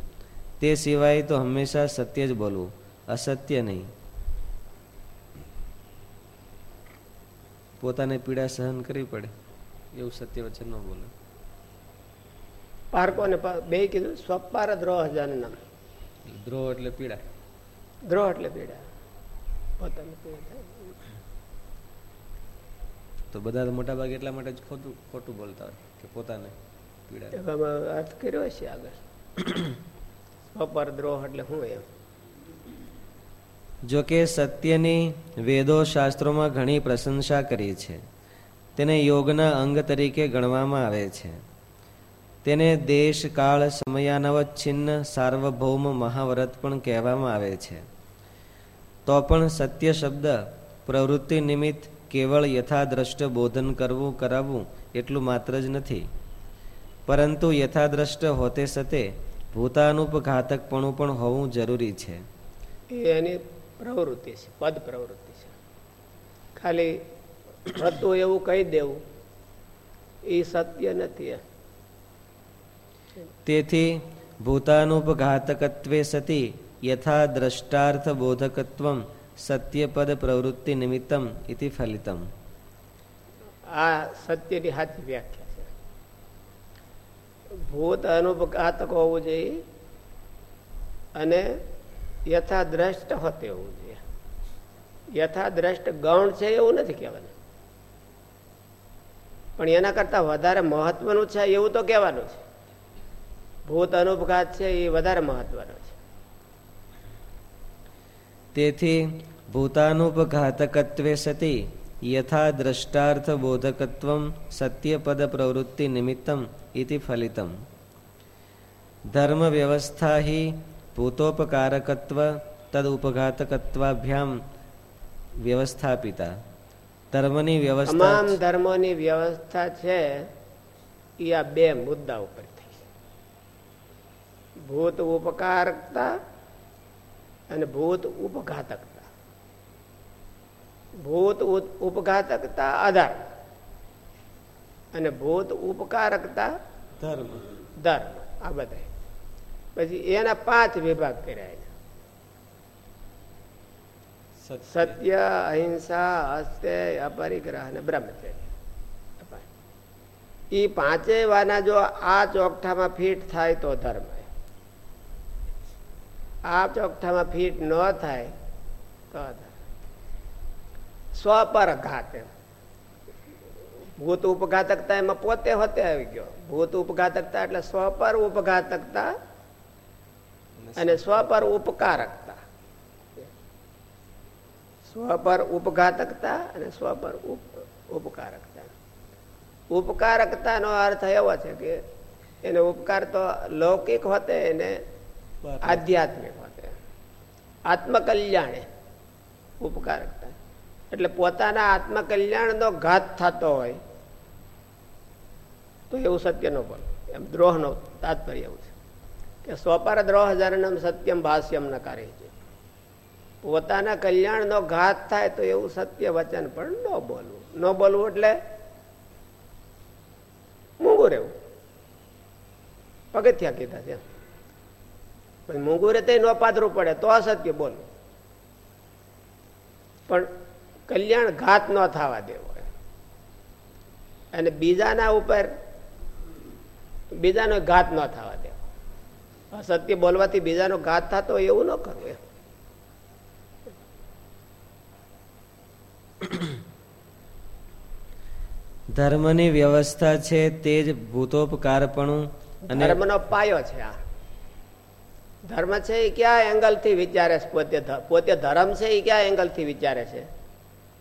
તે સિવાય તો હંમેશા સત્ય જ બોલવું અસત્ય નહીં. પોતાને પીડા સહન કરવી પડે એવું સત્ય વચન ન બોલે. પારકો ને બે કીધું સ્વપાર દ્રોહ નામ. દ્રોહ એટલે પીડા. દ્રોહ એટલે પીડા. પોતાને પીડા. તો બધા મોટા ભાગે એટલા માટે જ ખોટું ખોટું બોલતા હોય કે પોતાને પીડા. અર્થ કર્યો છે આગળ. સ્વપર દ્રોહ એટલે શું એમ. જો કે સત્યની વેદો શાસ્ત્રોમાં ઘણી પ્રશંસા કરી છે. તેને યોગના અંગ તરીકે ગણવામાં આવે છે. તેને દેશ કાળ સમયાનવચ્છિન્ન સાર્વભૌમ મહાવ્રત પણ કહેવામાં આવે છે. તો પણ સત્ય શબ્દ પ્રવૃત્તિ નિમિત્ત કેવળ યથાદ્રષ્ટ બોધન કરવું કરાવવું એટલું માત્ર જ નથી. પરંતુ યથાદ્રષ્ટ હોતે સતે ભૂતાનુપઘાતકપણું પણ હોવું જરૂરી છે. એની પ્રવૃત્તિ છે પદ પ્રવૃત્તિ છે. ખાલી હતું એવું કહી દેવું એ સત્ય નથી તેથી ભૂતાનુપઘાતકત્વે સતી યથા દ્રષ્ટાર્થ બોધકત્વ સત્યપદ પ્રવૃત્તિ નિમિત્તમ ઇતિ ફલિતમ આ સત્યની સાચી વ્યાખ્યા છે ભૂત અનુપઘાતક હોવું જોઈએ અને યથાદ્રષ્ટ હોતે હોવું જોઈએ યથાદ્રષ્ટ ગૌણ છે એવું નથી કહેવાનું પણ એના કરતા વધારે મહત્વનું છે એવું તો કહેવાનું છે ભૂત અનુપઘાત છે એ વધારે મહત્વનું છે તેથી ભૂતાનુપઘાતકત્વે સતી યથા દ્રષ્ટાર્થ બોધકત્વ સત્યપદ પ્રવૃત્તિ નિમિત્તમ ઇતિ ફલિતમ ધર્મ વ્યવસ્થા હિ ભૂતોપકારકત્વ તદ ઉપઘાતકત્વાભ્યામ વ્યવસ્થાપિતા ધર્મની વ્યવસ્થા તમામ ધર્મોની વ્યવસ્થા છે એ આ બે મુદ્દા ઉપર થઈ ભૂત ઉપકારકતા અને ભૂત ઉપઘાતકતા ભૂત ઉપઘાતકતા આધાર અને ભૂત ઉપકારકતા ધર્મ ધર્મ આ બધા પછી એના પાંચ વિભાગ કર્યા સત્ય અહિંસા અસ્ત્ય અપરિગ્રહ અને બ્રહ્મચર્ય એ પાંચેય વાના જો આ ચોકઠામાં ફીટ થાય તો ધર્મ આ ચોકઠામાં ફીટ ન થાય, તો સ્વપર ઘાત ભૂત ઉપઘાતકતા એમાં પોતે હોતે આવી ગયો. ભૂત ઉપઘાતકતા એટલે સ્વપર ઉપઘાતકતા અને સ્વપર ઉપકારકતા. સ્વ પર ઉપઘાતકતા અને સ્વ પર ઉપકારકતા. ઉપકારકતાનો અર્થ એવો છે કે એને ઉપકાર તો લૌકિક હોતે, એને આધ્યાત્મિક માટે. આત્મકલ્યાણે ઉપકારકતા એટલે પોતાના આત્મકલ્યાણનો ઘાત થતો હોય, તો એવું સત્ય નો બોલો. એમ દ્રોહ નો તાત્પર્ય એવું છે. કે સ્વપર દ્રોહ જરણમ સત્યમ ભાષ્યમ નકારે છે. પોતાના કલ્યાણનો ઘાત થાય તો એવું સત્ય વચન પણ ન બોલવું. ન બોલવું એટલે મૂંગું રહેવું. પગથિયા કીધા છે. મૂંગું રે ન પડે તો અસત્ય બોલવું પણ કલ્યાણ ઘાત ન થવા દેવો અને બીજાના ઉપર બીજાનો ઘાત ન થવા દેવો. અસત્ય બોલવાથી બીજાનો ઘાત થતો એવું ન કરવું ધર્મની વ્યવસ્થા છે તે જ ભૂતોપકારપણું ધર્મનો પાયો છે આ. ધર્મ છે એ કયા એંગલથી વિચારે છે? પોતે પોતે ધર્મ છે એ ક્યાં એંગલથી વિચારે છે?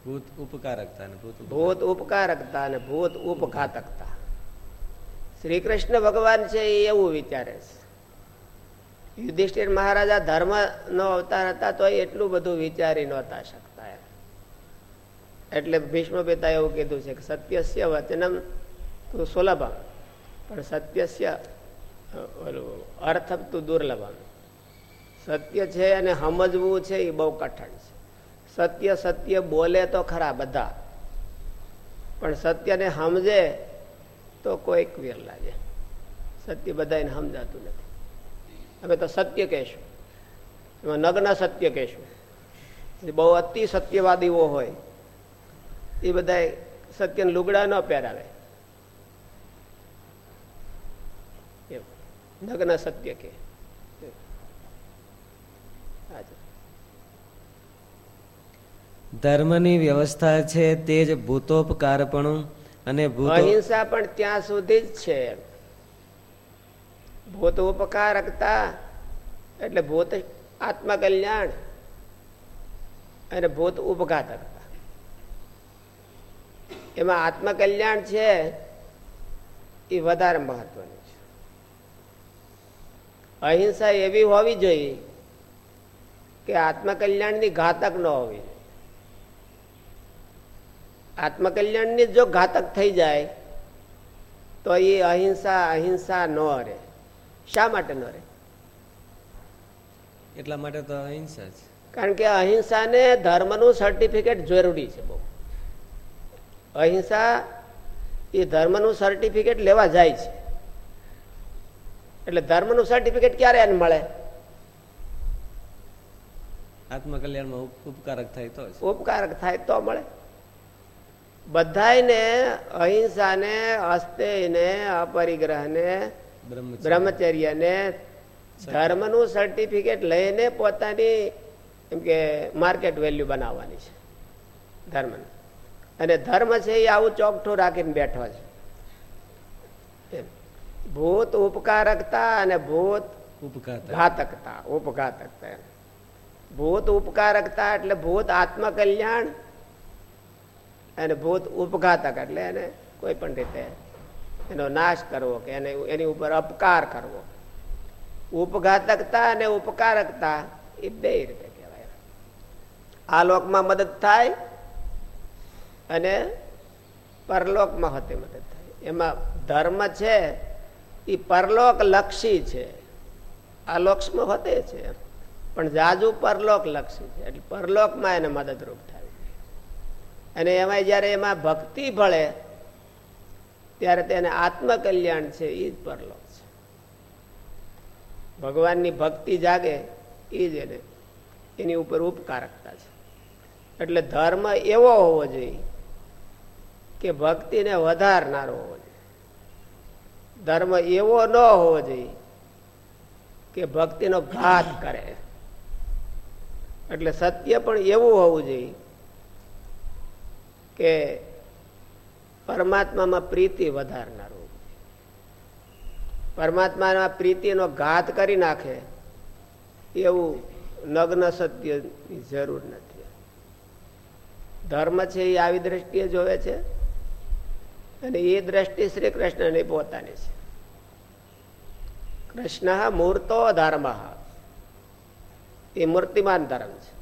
ભૂત ઉપકારકતા ભૂત ઉપકારકતા અને ભૂત ઉપઘાતકતા. શ્રી કૃષ્ણ ભગવાન છે એ એવું વિચારે છે. યુધિષ્ઠિર મહારાજા ધર્મ નો અવતાર હતા તો એટલું બધું વિચારી નહોતા શકતા એટલે ભીષ્મ પિતા એવું કીધું છે કે સત્યસ્ય વચનમ તું સુલભમ પણ સત્યસ્ય અર્થમ તું દુર્લભમ. સત્ય છે અને સમજવું છે એ બહુ કઠણ છે. સત્ય સત્ય બોલે તો ખરા બધા. પણ સત્યને સમજે તો કોઈક વીર લાગે. સત્ય બધાને સમજાતું નથી. અમે તો સત્ય કહેશું. એમાં નગ્ન સત્ય કહેશું. બહુ અતિ સત્યવાદીઓ હોય, એ બધા સત્યને લુગડા ન પહેરાવે. નગ્ન સત્ય કે ધર્મની વ્યવસ્થા છે તે જ ભૂતોપકારપણું અને અહિંસા પણ ત્યાં સુધી જ છે. ભૂત ઉપકારકતા એટલે ભૂત આત્મકલ્યાણ અને ભૂત ઉપઘાતકતા. એમાં આત્મકલ્યાણ છે એ વધારે મહત્વનું છે. અહિંસા એવી હોવી જોઈએ કે આત્મકલ્યાણની ઘાતક ન હોવી આત્મકલ્યાણની જો ઘાતક થઈ જાય તો એ અહિંસા અહિંસા ન રહે. શા માટે ન રહે? એટલા માટે તો અહિંસા છે કારણ કે અહિંસાને ધર્મનું સર્ટિફિકેટ જરૂરી છે બહુ. અહિંસા એ ધર્મનું સર્ટિફિકેટ લેવા જાય છે. એટલે ધર્મનું સર્ટિફિકેટ ક્યારે એને મળે? આત્મકલ્યાણમાં ઉપકારક થાય તો ઉપકારક થાય તો મળે. બધાને અહિંસાને અસ્તેયને અપરિગ્રહને બ્રહ્મચર્યને. ધર્મનું સર્ટિફિકેટ લઈને પોતાની એમ કે માર્કેટ વેલ્યુ બનાવવાની છે ધર્મ અને ધર્મ છે એ આવું ચોકઠું રાખીને બેઠો છે. ભૂત ઉપકારકતા અને ભૂત ઘાતકતા ઉપઘાતકતા ભૂત ઉપકારકતા એટલે ભૂત આત્મકલ્યાણ અને ભૂત ઉપઘાતક એટલે એને કોઈ પણ રીતે એનો નાશ કરવો કે એને એની ઉપર અપકાર કરવો. ઉપઘાતકતા અને ઉપકારકતા એ બે રીતે કહેવાય. આ લોકમાં મદદ થાય અને પરલોકમાં હોતી મદદ થાય. એમાં ધર્મ છે એ પરલોક લક્ષી છે. આ લોક્સમાં હોતે છે. પણ જાજુ પરલોક લક્ષી છે. એટલે પરલોકમાં એને મદદરૂપ થાય. અને એમાં જયારે એમાં ભક્તિ ભળે, ત્યારે તેને આત્મકલ્યાણ છે એ જ પરલોક છે. ભગવાનની ભક્તિ જાગે એ જ એને, એની ઉપર ઉપકારકતા છે. એટલે ધર્મ એવો હોવો જોઈએ કે ભક્તિને વધારનારો હોવો જોઈએ. ધર્મ એવો ન હોવો જોઈએ કે ભક્તિનો ઘાત કરે. એટલે સત્ય પણ એવું હોવું જોઈએ કે પરમાત્મામાં પ્રીતિ વધારનારું પરમાત્માના પ્રીતિનો ઘાત કરી નાખે, એવું નગ્ન સત્યની જરૂર નથી. ધર્મ છે એ આવી દ્રષ્ટિએ જોવે છે અને એ દ્રષ્ટિ શ્રી કૃષ્ણની પોતાની છે. કૃષ્ણ મૂર્તો ધર્મ. એ મૂર્તિમાન ધર્મ છે.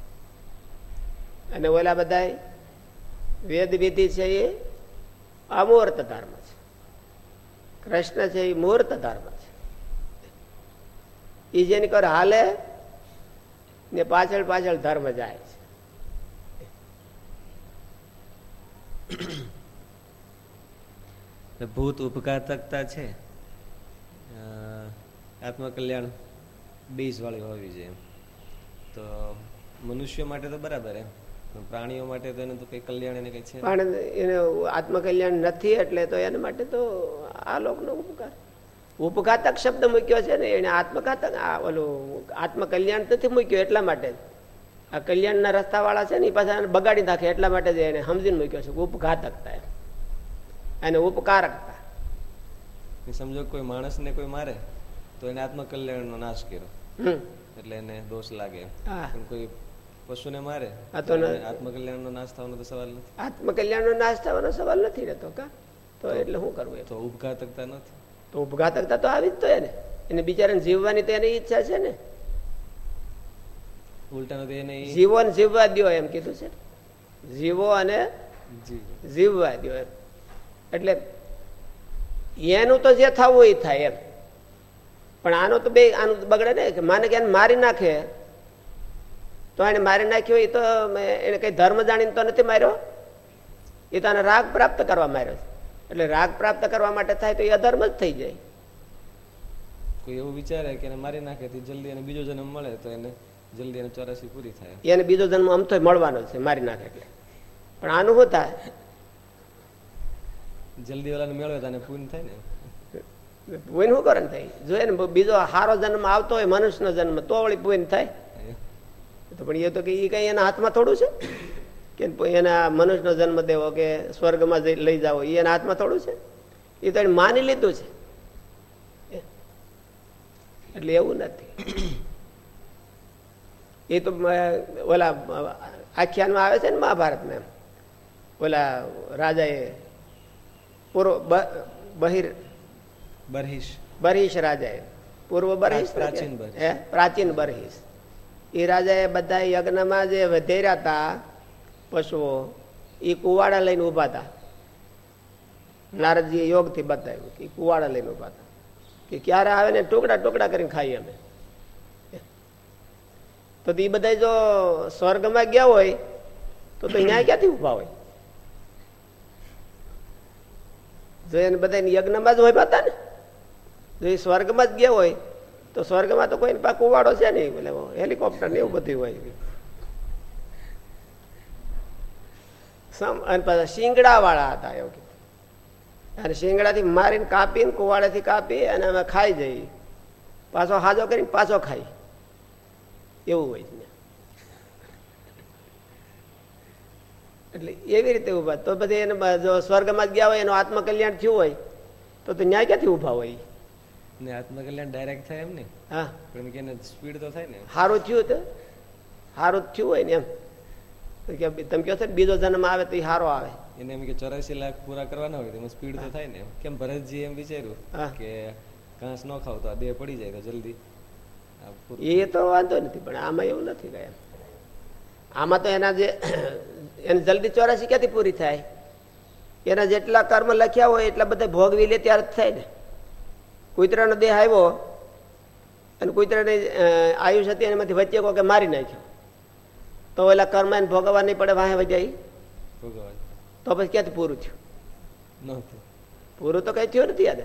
અને ઓલા બધા વેદ વિધિ છે એ અમૂર્ત ધર્મ છે. કૃષ્ણ છે એ મૂર્ત ધર્મ છે. એ જેની કર હાલે ને પાછળ પાછળ ધર્મ જાય છે. ભૂત ઉપઘાતકતા છે. આત્મકલ્યાણ બીજ વાળી હોવી જોઈએ. તો મનુષ્ય માટે તો બરાબર એમ. પ્રાણીઓ માટે તો એને તો કઈ કલ્યાણ એને કઈ છે? પણ એને આત્મકલ્યાણ નથી એટલે તો એના માટે તો આ લોકનો ઉપકાર. ઉપઘાતક શબ્દ મૂક્યો છે ને એને આત્મઘાતક ઓલું આત્મકલ્યાણ નથી મૂક્યો એટલા માટે. આ કલ્યાણના રસ્તાવાળા છે ને એ પાછા બગાડી નાખે એટલા માટે જ એને સમજીને મૂક્યો છે ઉપઘાતકતા એમ. અને ઉપકારકતા. સમજો કોઈ માણસને કોઈ મારે તો એને આત્મકલ્યાણનો નાશ કર્યો. એટલે એને દોષ લાગે કોઈ પશુને મારે? આત્મકલ્યાણ નો નાશ થવાનો તો સવાલ નથી. આત્મકલ્યાણ નો નાશ થવાનો સવાલ નથી રહેતો કા? તો એટલે શું કરવું તો ઉપઘાતકતા નથી. તો ઉપઘાતકતા તો આવી જ તો એને. એને બિચારાને જીવવાની તો એની ઈચ્છા છે ને. ઉલટા તો એને જીવન જીવવા દો એમ કીધું છે જીવો અને જીવવા દો એમ. એટલે એનું તો જે થવું એ થાય એમ. પણ આનો તો બે આનું બગડે ને કે માને કે મારી નાખે. તો એને મારી નાખ્યો એ તો એને કઈ ધર્મ જાણીને તો નથી માર્યો? એ તો આને રાગ પ્રાપ્ત કરવા માર્યો છે. એટલે રાગ પ્રાપ્ત કરવા માટે થાય તો એ અધર્મ જ થઈ જાય. કોઈ એવું વિચારે કે એને મારી નાખે જલ્દી એને બીજો જન્મ મળે તો એને જલ્દી એને ચોરાસી પૂરી થાય. એને બીજો જન્મ આમ તો મળવાનો છે મારી નાખે એટલે. પણ આનું શું થાય? જલ્દી વાળાને મેળવે તને પૂર્ણ થાય ને. પૂન શું કરે થાય જો એને બીજો સારો જન્મ આવતો હોય મનુષ્યનો જન્મ તો વળી પુણ્ય થાય. તો પણ એ તો કે એ કઈ એના હાથમાં થોડું છે? કે એના મનુષ્યનો જન્મ દેવો કે સ્વર્ગમાં લઈ જાવો એ એના હાથમાં થોડું છે? એ તો માની લીધું છે. એટલે એવું નથી. એ તો ઓલા આખ્યાનમાં આવે છે ને મહાભારતમાં એમ. ઓલા રાજાએ પૂર્વ બહિર બરહિશ. બરહીશ રાજાએ. પૂર્વ બરહીશ પ્રાચીન બરહિશ. એ રાજાએ બધા યજ્ઞમાં જે વધેર્યા હતા પશુઓ એ કુવાડા લઈને ઊભા હતા નારદજીએ યોગથી બતાવ્યું કે કુવાડા લઈને ઊભા હતા કે ક્યારે આવે ને ટુકડા ટુકડા કરીને ખાઈએ અમે. તો એ બધા જો સ્વર્ગમાં ગયા હોય, તો તો ન્યાય ક્યાંથી ઊભા હોય? જો એને બધા યજ્ઞમાં જ હોય હતા ને, જો એ સ્વર્ગમાં જ ગયા હોય તો સ્વર્ગમાં તો કોઈ કુવાડો છે નહીં, એટલે હેલિકોપ્ટર ને એવું બધું હોય. અને પાછા શિંગડા વાળા હતા, એવું કીધું. અને શિંગડાથી મારીને કાપીને કુવાડેથી કાપી અને અમે ખાઈ જઈએ પાછો હાજો કરીને પાછો ખાઈ. એવું હોય છે. એટલે એવી રીતે ઊભા તો પછી એને જો સ્વર્ગમાં જ ગયા હોય, એનું આત્મકલ્યાણ થયું હોય, તો તો ન્યાય ક્યાંથી ઊભા હોય? ને આત્મકલ્યાણ ડાયરેક્ટ થાય એમ ને. હા. પણ કે સ્પીડ તો થાય ને. સારું થયું તો? સારું થયું હોય ને એમ. તમે કહો છો ને બીજો જન્મ આવે તો એ સારો આવે. એને એમ કે ચોરાસી લાખ પૂરા કરવાના હોય તેમાં સ્પીડ તો થાય ને કેમ ભરતજી એમ વિચાર્યું કે ઘાસ ન ખાવ તો આ દેહ પડી જાય તો જલ્દી. એ તો વાંધો નથી પણ આમાં એવું નથી ગયા આમાં તો એના જે એને જલ્દી ચોરાસી ક્યાંથી પૂરી થાય? એના જેટલા કર્મ લખ્યા હોય એટલા બધા ભોગવી લે ત્યારે જ થાય ને. કુતરાનો દેહ આવ્યો અને કુતરાની આયુષ હતી એમાંથી વચ્ચે કોઈ મારી નાખ્યો. તો ઓલા કર્મ એને ભોગવવા નહીં પડે વાહે વજાઈ તો પછી ક્યાંથી પૂરું થયું? પૂરું તો કઈ થયું નથી યાદ?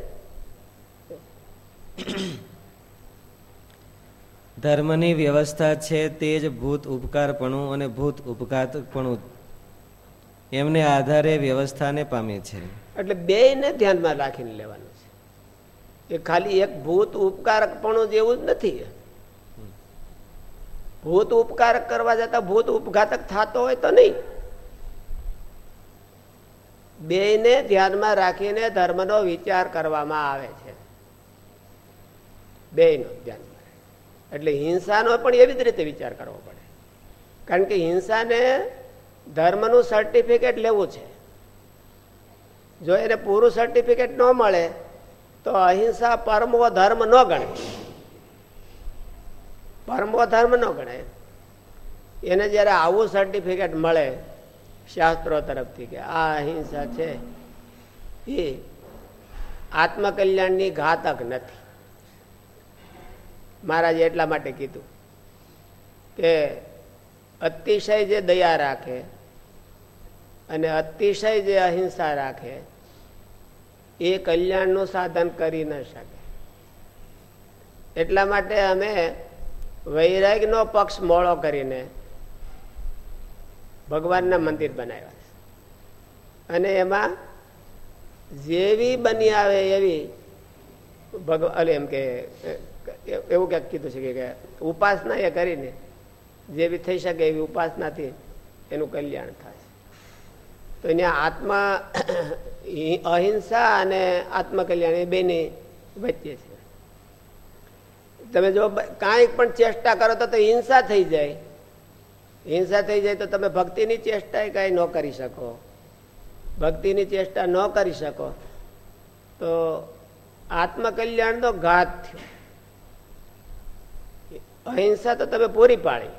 ધર્મની વ્યવસ્થા છે તે જ ભૂત ઉપકારપણું અને ભૂત ઉપઘાતપણું. એમને આધારે વ્યવસ્થાને પામે છે. એટલે બે ને ધ્યાનમાં રાખીને લેવાનું. એ ખાલી એક ભૂત ઉપકારકપણું જેવું જ નથી. ભૂત ઉપકારક કરવા જતા ભૂત ઉપઘાતક થતો હોય તો નહીં. બે ને ધ્યાનમાં રાખીને ધર્મનો વિચાર કરવામાં આવે છે. બે નો ધ્યાન એટલે હિંસાનો પણ એવી જ રીતે વિચાર કરવો પડે. કારણ કે હિંસાને ધર્મનું સર્ટિફિકેટ લેવું છે. જો એને પૂરું સર્ટિફિકેટ ન મળે તો અહિંસા પરમો ધર્મ ન ગણે. પરમો ધર્મ ન ગણે. એને જયારે આવું સર્ટિફિકેટ મળે, શાસ્ત્રો તરફથી કે આ અહિંસા છે, એ આત્મકલ્યાણની ઘાતક નથી. મહારાજે એટલા માટે કીધું કે અતિશય જે દયા રાખે અને અતિશય જે અહિંસા રાખે એ કલ્યાણનું સાધન કરી ન શકે. એટલા માટે અમે વૈરાગનો પક્ષ મોળો કરીને ભગવાનના મંદિર બનાવ્યા છે. અને એમાં જેવી બની આવે એવી ભગવાન એમ કે એવું ક્યાંક કીધું છે કે ઉપાસના એ કરીને જેવી થઈ શકે એવી ઉપાસનાથી એનું કલ્યાણ થાય. તો એને આત્મા અહિંસા અને આત્મકલ્યાણ એ બેની વચ્ચે છે. તમે જો કાંઈક પણ ચેષ્ટા કરો તો હિંસા થઈ જાય. હિંસા થઈ જાય તો તમે ભક્તિની ચેષ્ટા કાંઈ ન કરી શકો. ભક્તિની ચેષ્ટા ન કરી શકો. તો આત્મકલ્યાણનો ઘાત થયો. અહિંસા તો તમે પૂરી પાડી.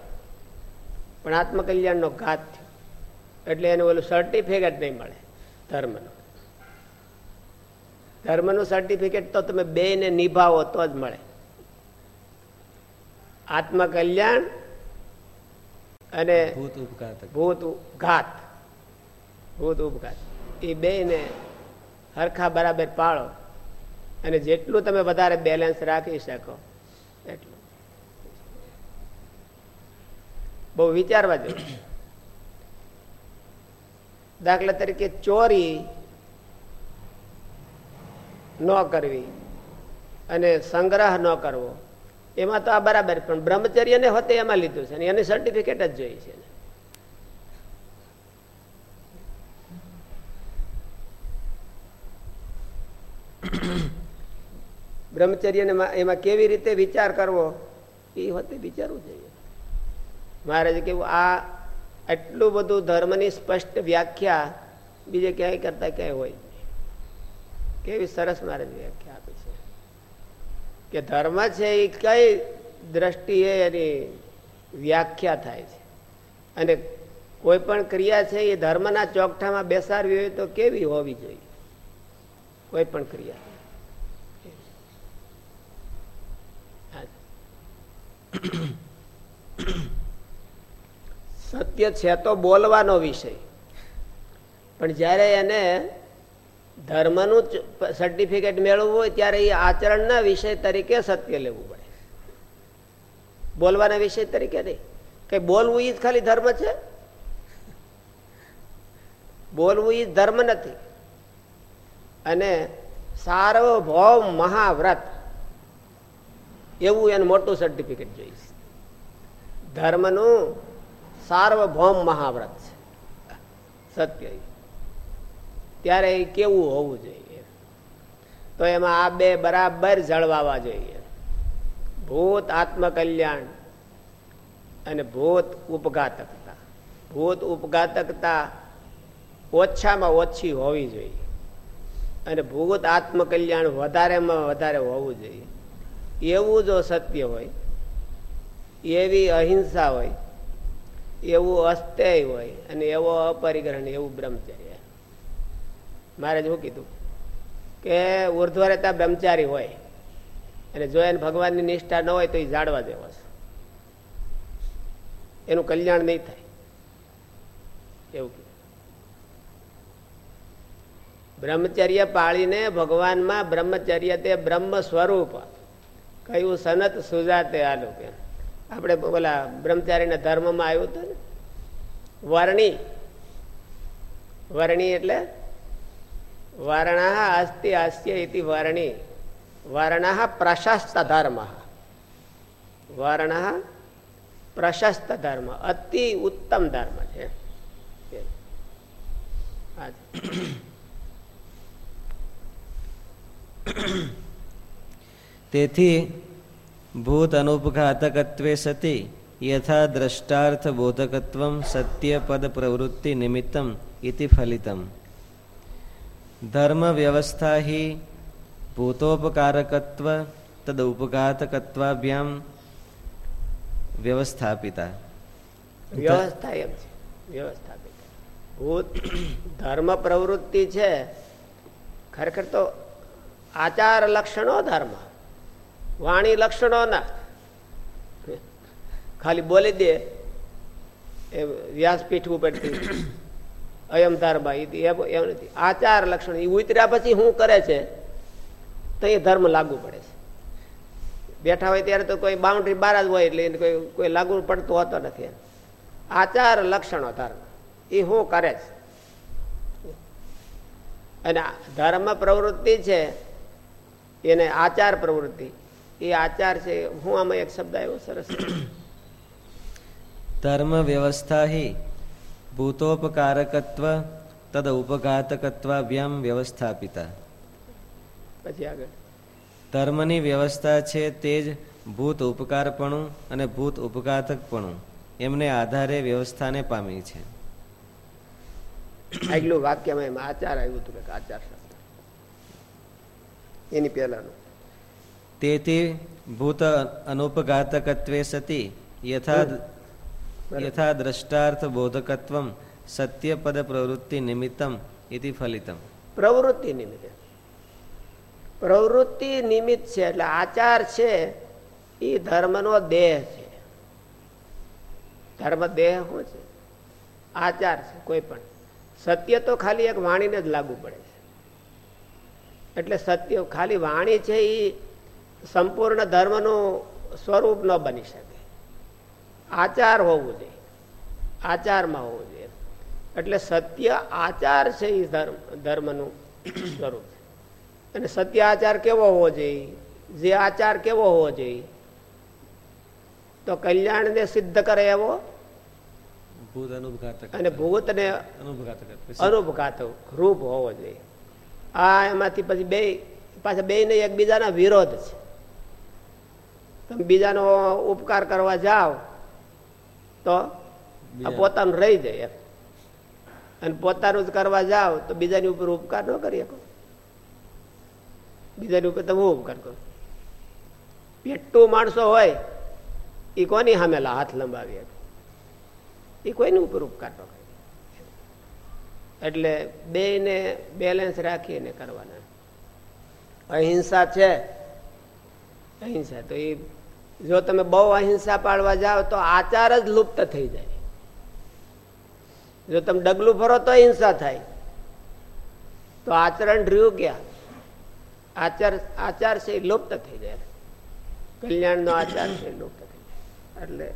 પણ આત્મકલ્યાણનો ઘાત થયો. એટલે એને ઓલું સર્ટિફિકેટ નહીં મળે ધર્મનું. ધર્મનું સર્ટિફિકેટ તો તમે બે ને નિભાવો તો જ મળે. આત્મકલ્યાણ અને ભૂત ઉપઘાત ભૂત ઘાત ભૂત ઉપઘાત. એ બે ને હરખા બરાબર પાળો અને જેટલું તમે વધારે બેલેન્સ રાખી શકો એટલું. બહુ વિચારવા જેવું દાખલા તરીકે ચોરી ન કરવી અને સંગ્રહ ન કરવો, એમાં તો આ બરાબર પણ બ્રહ્મચર્યને હોતે એમાં લીધું છે એની સર્ટિફિકેટ જ જોઈ છે. બ્રહ્મચર્યને એમાં કેવી રીતે વિચાર કરવો, એ હોતે વિચારવું જોઈએ. મહારાજે કેવું આ એટલું બધું ધર્મની સ્પષ્ટ વ્યાખ્યા બીજે ક્યાંય કરતા ક્યાંય હોય. કેવી સરસ મહારાજ વ્યાખ્યા આપી છે. કે ધર્મ છે એ કઈ દ્રષ્ટિએ એની વ્યાખ્યા થાય છે. અને કોઈ પણ ક્રિયા છે એ ધર્મના ચોકઠામાં બેસાડવી હોય તો કેવી હોવી જોઈએ? કોઈ પણ ક્રિયા. સત્ય છે તો બોલવાનો વિષય. પણ જ્યારે એને ધર્મનું સર્ટિફિકેટ મેળવવું હોય ત્યારે એ આચરણના વિષય તરીકે સત્ય લેવું પડે. બોલવાના વિષય તરીકે નહીં. કે બોલવું એ જ ખાલી ધર્મ છે? બોલવું એ ધર્મ નથી. અને સાર્વભૌમ મહાવ્રત, એવું એને મોટું સર્ટિફિકેટ જોઈશ. ધર્મનું સાર્વભૌમ મહાવ્રત છે. સત્ય ત્યારે એ કેવું હોવું જોઈએ? તો એમાં આ બે બરાબર જળવાવા જોઈએ. ભૂત આત્મકલ્યાણ અને ભૂત ઉપઘાતકતા. ભૂત ઉપઘાતકતા ઓછામાં ઓછી હોવી જોઈએ. અને ભૂત આત્મકલ્યાણ વધારેમાં વધારે હોવું જોઈએ. એવું જો સત્ય હોય, એવી અહિંસા હોય એવું અસ્તેય હોય અને એવો અપરિગ્રહણ, એવું બ્રહ્મચર્ય. મારે શું કીધું? કે ઉર્ધ્વરેતા બ્રહ્મચારી હોય, અને જો એને ભગવાનની નિષ્ઠા ન હોય તો એ જાળવા દેવો એનું કલ્યાણ નહીં થાય. એવું બ્રહ્મચર્ય પાળીને ભગવાનમાં બ્રહ્મચર્ય તે બ્રહ્મ સ્વરૂપ. કયું સનત સુજાતે આલું કે આપણે બોલા બ્રહ્મચારીના ધર્મમાં આવ્યું હતું ને? વર્ણી. વર્ણી એટલે વર્ણા અસ્તિ અસ્ય ઇતિ વર્ણી. વર્ણ પ્રશસ્ત ધર્મ. વર્ણ પ્રશસ્ત ધર્મ. અતિ ઉત્તમ ધર્મ છે. તેથી ભૂત અનુપઘાતકત્વે સતી યથા દ્રષ્ટાર્થ બોધકત્વ સત્ય પદ પ્રવૃત્તિ નિમિત્તમ ઇતિ ફલિતમ ધર્મ વ્યવસ્થા હિ ભૂતોપકારકત્વ તદ ઉપઘાતકત્વાભ્યામ વ્યવસ્થાપિતા વ્યવસ્થા એમ છે વ્યવસ્થાપિતા ભૂત ધર્મ પ્રવૃત્તિ છે ખરેખર તો આચાર લક્ષણો ધર્મ. વાણી લક્ષણો ના. ખાલી બોલી દે. એ વ્યાસપીઠ ઉપરથી અયમ ધર્મ એમ નથી. આચાર લક્ષણ એ ઉતર્યા પછી શું કરે છે? તો એ ધર્મ લાગુ પડે છે. બેઠા હોય ત્યારે તો કોઈ બાઉન્ડ્રી બહાર જ હોય એટલે કોઈ કોઈ લાગુ પડતું હોતો નથી આચાર લક્ષણો ધર્મ. એ શું કરે છે? અને ધર્મ પ્રવૃત્તિ છે, એને આચાર પ્રવૃત્તિ એ આચાર છે. હું આમાં એક શબ્દ આવ્યો સરસ. ધર્મ વ્યવસ્થા હિ ભૂતોપકારકત્વ તદ ઉપઘાતકત્વાભ્યામ વ્યવસ્થાપિતા. પછી આગળ. ધર્મની વ્યવસ્થા છે તે જ ભૂત ઉપકારપણું અને ભૂત ઉપઘાતકપણું. એમને આધારે વ્યવસ્થાને પામી છે. આગલું વાક્યમાં એમાં આચાર આવ્યું હતું કે આચાર શબ્દ. એની પહેલાનું. તેથી ભૂત અનુપઘાતકત્વે સતી યથા યથા દ્રષ્ટાર્થ બોધકત્વ સત્ય પદ પ્રવૃત્તિ નિમિત્તમ ઇતિ ફલિતમ પ્રવૃત્તિ નિમિત્તે પ્રવૃત્તિ નિમિત્ત છે એટલે આચાર છે એ ધર્મનો દેહ છે। ધર્મ દેહ શું છે? આચાર છે કોઈ પણ. સત્ય તો ખાલી એક વાણીને જ લાગુ પડે છે. એટલે સત્ય ખાલી વાણી છે એ સંપૂર્ણ ધર્મનું સ્વરૂપ ન બની શકે. આચાર હોવું જોઈએ. આચારમાં હોવું જોઈએ. એટલે સત્ય આચાર છે એ ધર્મ ધર્મનું સ્વરૂપ. અને સત્ય આચાર કેવો હોવો જોઈએ? જે આચાર કેવો હોવો જોઈએ? તો કલ્યાણને સિદ્ધ કરે એવો? અને ભૂતને અનુભઘાતક રૂપ હોવો જોઈએ. આ એમાંથી પછી બે પાછા બે ને એકબીજાના વિરોધ છે. તમે બીજાનો ઉપકાર કરવા જાઓ તો પોતાનું રહી જાય અને પોતાનું જ કરવા જાઓ તો બીજાની ઉપર ઉપકાર ન કરી શકો. બીજાની ઉપર તમે ઉપકાર કરો? પેટું માણસો હોય એ કોની સામે હાથ લંબાવી? એ કોઈની ઉપર ઉપકાર ન કરે. એટલે બે ને બેલેન્સ રાખીને કરવાના. અહિંસા છે અહિંસા. તો એ જો તમે બહુ અહિંસા પાડવા જાઓ તો આચાર જ લુપ્ત થઈ જાય. જો તમે ડગલું ફરો તો હિંસા થાય. તો આચરણ રહ્યું ક્યાં? આચાર આચાર છે લુપ્ત થઈ જાય. કલ્યાણનો આચાર છે લુપ્ત થઈ જાય. એટલે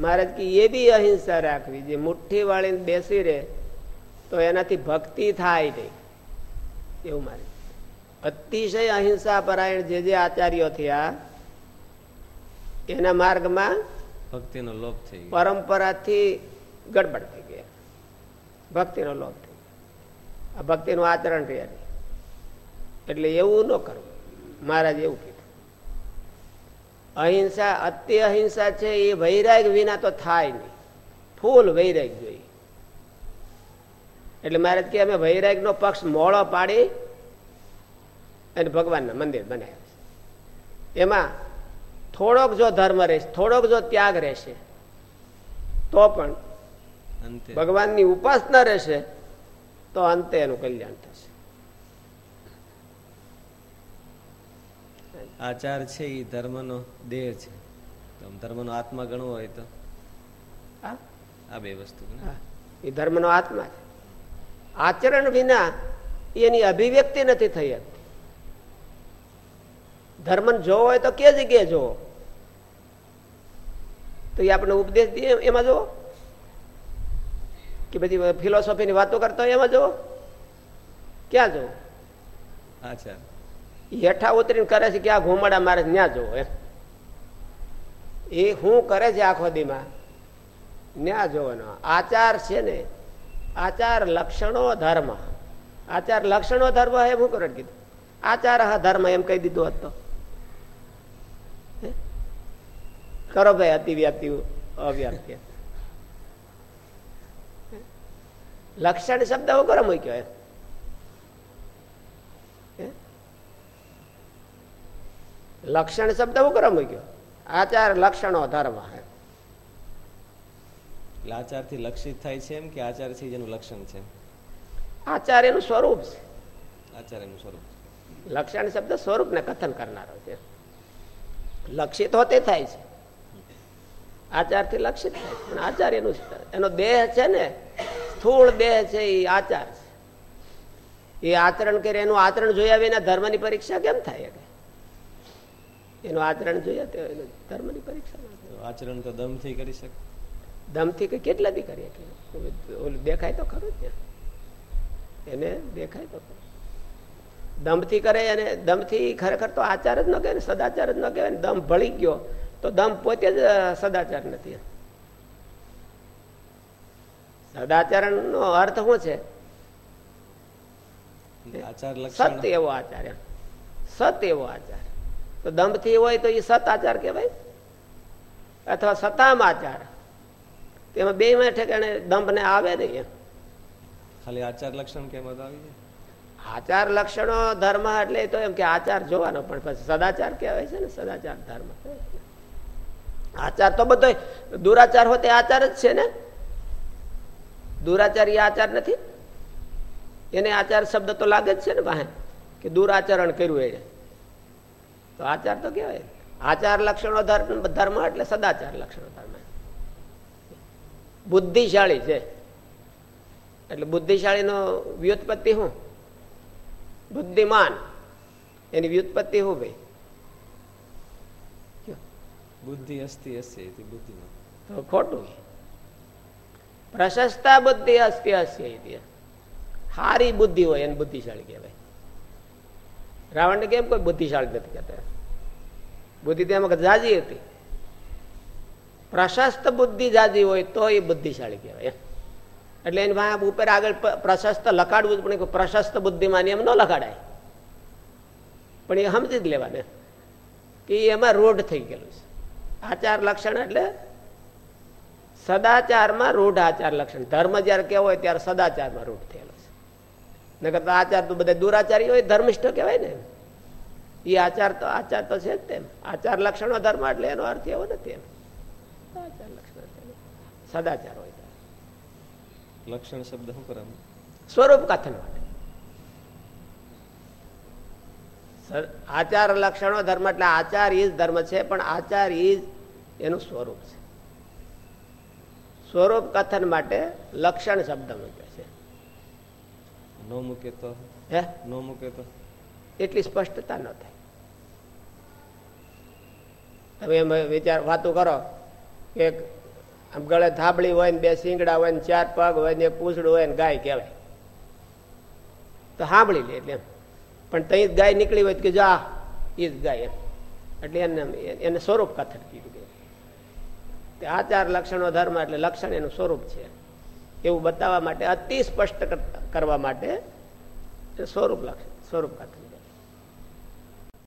મહારાજ કે એવી અહિંસા રાખવી. જે મુઠ્ઠી વાળીને બેસી રહે તો એનાથી ભક્તિ થાય નહીં. એવું મારે અતિશય અહિંસા પરાયણ જે જે આચાર્યો થયા એના માર્ગમાં ભક્તિનો લોભ થઈ પરંપરાથી ગડબડ થઈ ગયા. ભક્તિનો લોભ થઈ આ ભક્તિનું આચરણ રહ્યા એટલે એવું ન કરવું. મહારાજ એવું કીધું. અહિંસા અતિ અહિંસા છે એ વૈરાગ વિના તો થાય નહીં. ફૂલ વૈરાગ જોઈએ. એટલે મહારાજ કે અમે વૈરાગ નો પક્ષ મોળો પાડી અને ભગવાનના મંદિર બનાવ્યા છે. એમાં થોડોક જો ધર્મ રહેશે થોડોક જો ત્યાગ રહેશે તો પણ ભગવાનની ઉપાસના રહેશે તો અંતે એનું કલ્યાણ થશે. આચાર છે એ ધર્મનો દેહ છે. ધર્મનો આત્મા ગણવો હોય તો? આ બે વસ્તુ એ ધર્મનો આત્મા છે. આચરણ વિના એની અભિવ્યક્તિ નથી થઈ ધર્મ જોવો હોય તો કે જગ્યાએ જોવો. તો એ આપણે ઉપદેશ દઈએ એમાં જોવો. કે બધી ફિલોસોફીની વાતો કરતા હોય એમાં જોવો. ક્યાં જોવો? અચ્છા. હેઠા ઉતરીને કરે છે ક્યાં ઘુમાડા મારે ત્યાં જોવો એમ. એ શું કરે છે આખો દીમાં? ન્યા જોવાનો. આચાર છે ને આચાર લક્ષણો ધર્મ. આચાર લક્ષણો ધર્મ એમ શું કરે કીધું. આચાર ધર્મ એમ કહી દીધું હતો કરો ભાઈ અતિવ્યાપ્તિ અવ્યાપ્તિ લક્ષણ શબ્દ વગર મૂક્યો એમ. લક્ષણ શબ્દ વગર મૂક્યો. આચાર લક્ષણો ધર્મ. આચારથી લક્ષિત થાય છે એમ કે આચારથી જેનું લક્ષણ છે આચાર એનું સ્વરૂપ છે. આચાર એનું સ્વરૂપ લક્ષણ શબ્દ સ્વરૂપ ને કથન કરનારો છે. લક્ષિત હોતે થાય છે. આચારથી લક્ષિત થાય પણ આચાર એનું એનો દેહ છે ને સ્થૂળ દેહ છે એ આચાર છે. એ આચરણ કરે એનું આચરણ જોયા વિના ધર્મની પરીક્ષા કેમ થાય એનું આચરણ જોયા તો ધર્મની પરીક્ષા આચરણ તો દમથી કરી શકે. દમથી કે કેટલા બી કરીએ ઓલું દેખાય તો ખરું જ એને દેખાય તો ખરું. દમથી કરે અને દમથી ખરેખર તો આચાર જ ન કહેવાય સદાચાર જ ન કહેવાય દમ ભળી ગયો. તો દમ પોતે જ સદાચાર નથી. સદાચરણ નો અર્થ શું છે? સત એવો આચાર સત એવો આચાર. તો દંભથી હોય તો એ સત આચાર કેવાય અથવા સતામ આચાર. તેમાં બે માં ઠેકાણે દંભ ને આવે નહીં ખાલી આચાર લક્ષણ કેમ આવી આચાર લક્ષણો ધર્મ એટલે તો એમ કે આચાર જોવાનો પણ પછી સદાચાર કહેવાય છે ને સદાચાર ધર્મ. આચાર તો બધો દુરાચાર હોય તે આચાર જ છે ને? દુરાચાર એ આચાર નથી? એને આચાર શબ્દ તો લાગે જ છે ને પાસે કે દુરાચરણ કર્યું એને. તો આચાર તો કેવાય આચાર લક્ષણો ધર્મ એટલે સદાચાર લક્ષણો ધર્મ. બુદ્ધિશાળી છે. એટલે બુદ્ધિશાળી નો વ્યુત્પત્તિ શું? બુદ્ધિમાન. એની વ્યુત્પત્તિ શું ભાઈ? બુદ્ધિ અસ્તિ હશે બુદ્ધિમાન તો ખોટું પ્રશસ્તા બુદ્ધિ અસ્તિ અસ્ય સારી બુદ્ધિ હોય એને બુદ્ધિશાળી કહેવાય રાવણ કેમ કોઈ બુદ્ધિશાળી નથી કહેતા બુદ્ધિ તેમાં જાજી હતી પ્રશસ્ત બુદ્ધિ જાજી હોય તો એ બુદ્ધિશાળી કહેવાય એટલે એની પાસે ઉપર આગળ પ્રશસ્ત લખાડવું જ પણ પ્રશસ્ત બુદ્ધિમાં એમ ન લખાડાય. પણ એ સમજી જ લેવાને કે એમાં રોઢ થઈ ગયેલું છે. આચાર લક્ષણ એટલે સદાચારમાં રૂઢ આચાર લક્ષણ. ધર્મ જયારે કેવો હોય ત્યારે સદાચારમાં રૂઢ થયેલો છે. નકર તો આચાર તો બધા દુરાચારી હોય ધર્મિષ્ઠ કહેવાય ને એ આચાર તો આચાર તો છે જ તેમ. આચાર લક્ષણો ધર્મ એટલે એનો અર્થ એવો નથી એમ. આચાર લક્ષણ સદાચાર હોય લક્ષણ શબ્દ શું કરે સ્વરૂપ કથન માટે. આચાર લક્ષણો ધર્મ એટલે આચાર ઇઝ ધર્મ છે પણ આચાર ઇઝ એનું સ્વરૂપ છે. સ્વરૂપ કથન માટે લક્ષણ શબ્દ મૂક્યો છે. નો મૂકે તો? હે? નો મૂકે તો? એટલી સ્પષ્ટતા ન થાય. તમે એમ વિચાર વાતો કરો કે આમ ગળે થાબડી હોય ને બે સિંગડા હોય ને ચાર પગ હોય ને પૂછડું હોય ને ગાય કહેવાય. તો સાંભળી લે એટલે એમ. પણ તઈ ગાય નીકળી હોય કે જા એ જ ગાય એમ. એટલે એને એને સ્વરૂપ કથન કીધું. કે આચાર લક્ષણો ધર્મ એટલે લક્ષણ એનું સ્વરૂપ છે. એવું બતાવવા માટે અતિ સ્પષ્ટ કરવા માટે સ્વરૂપ લક્ષણ સ્વરૂપ કથન.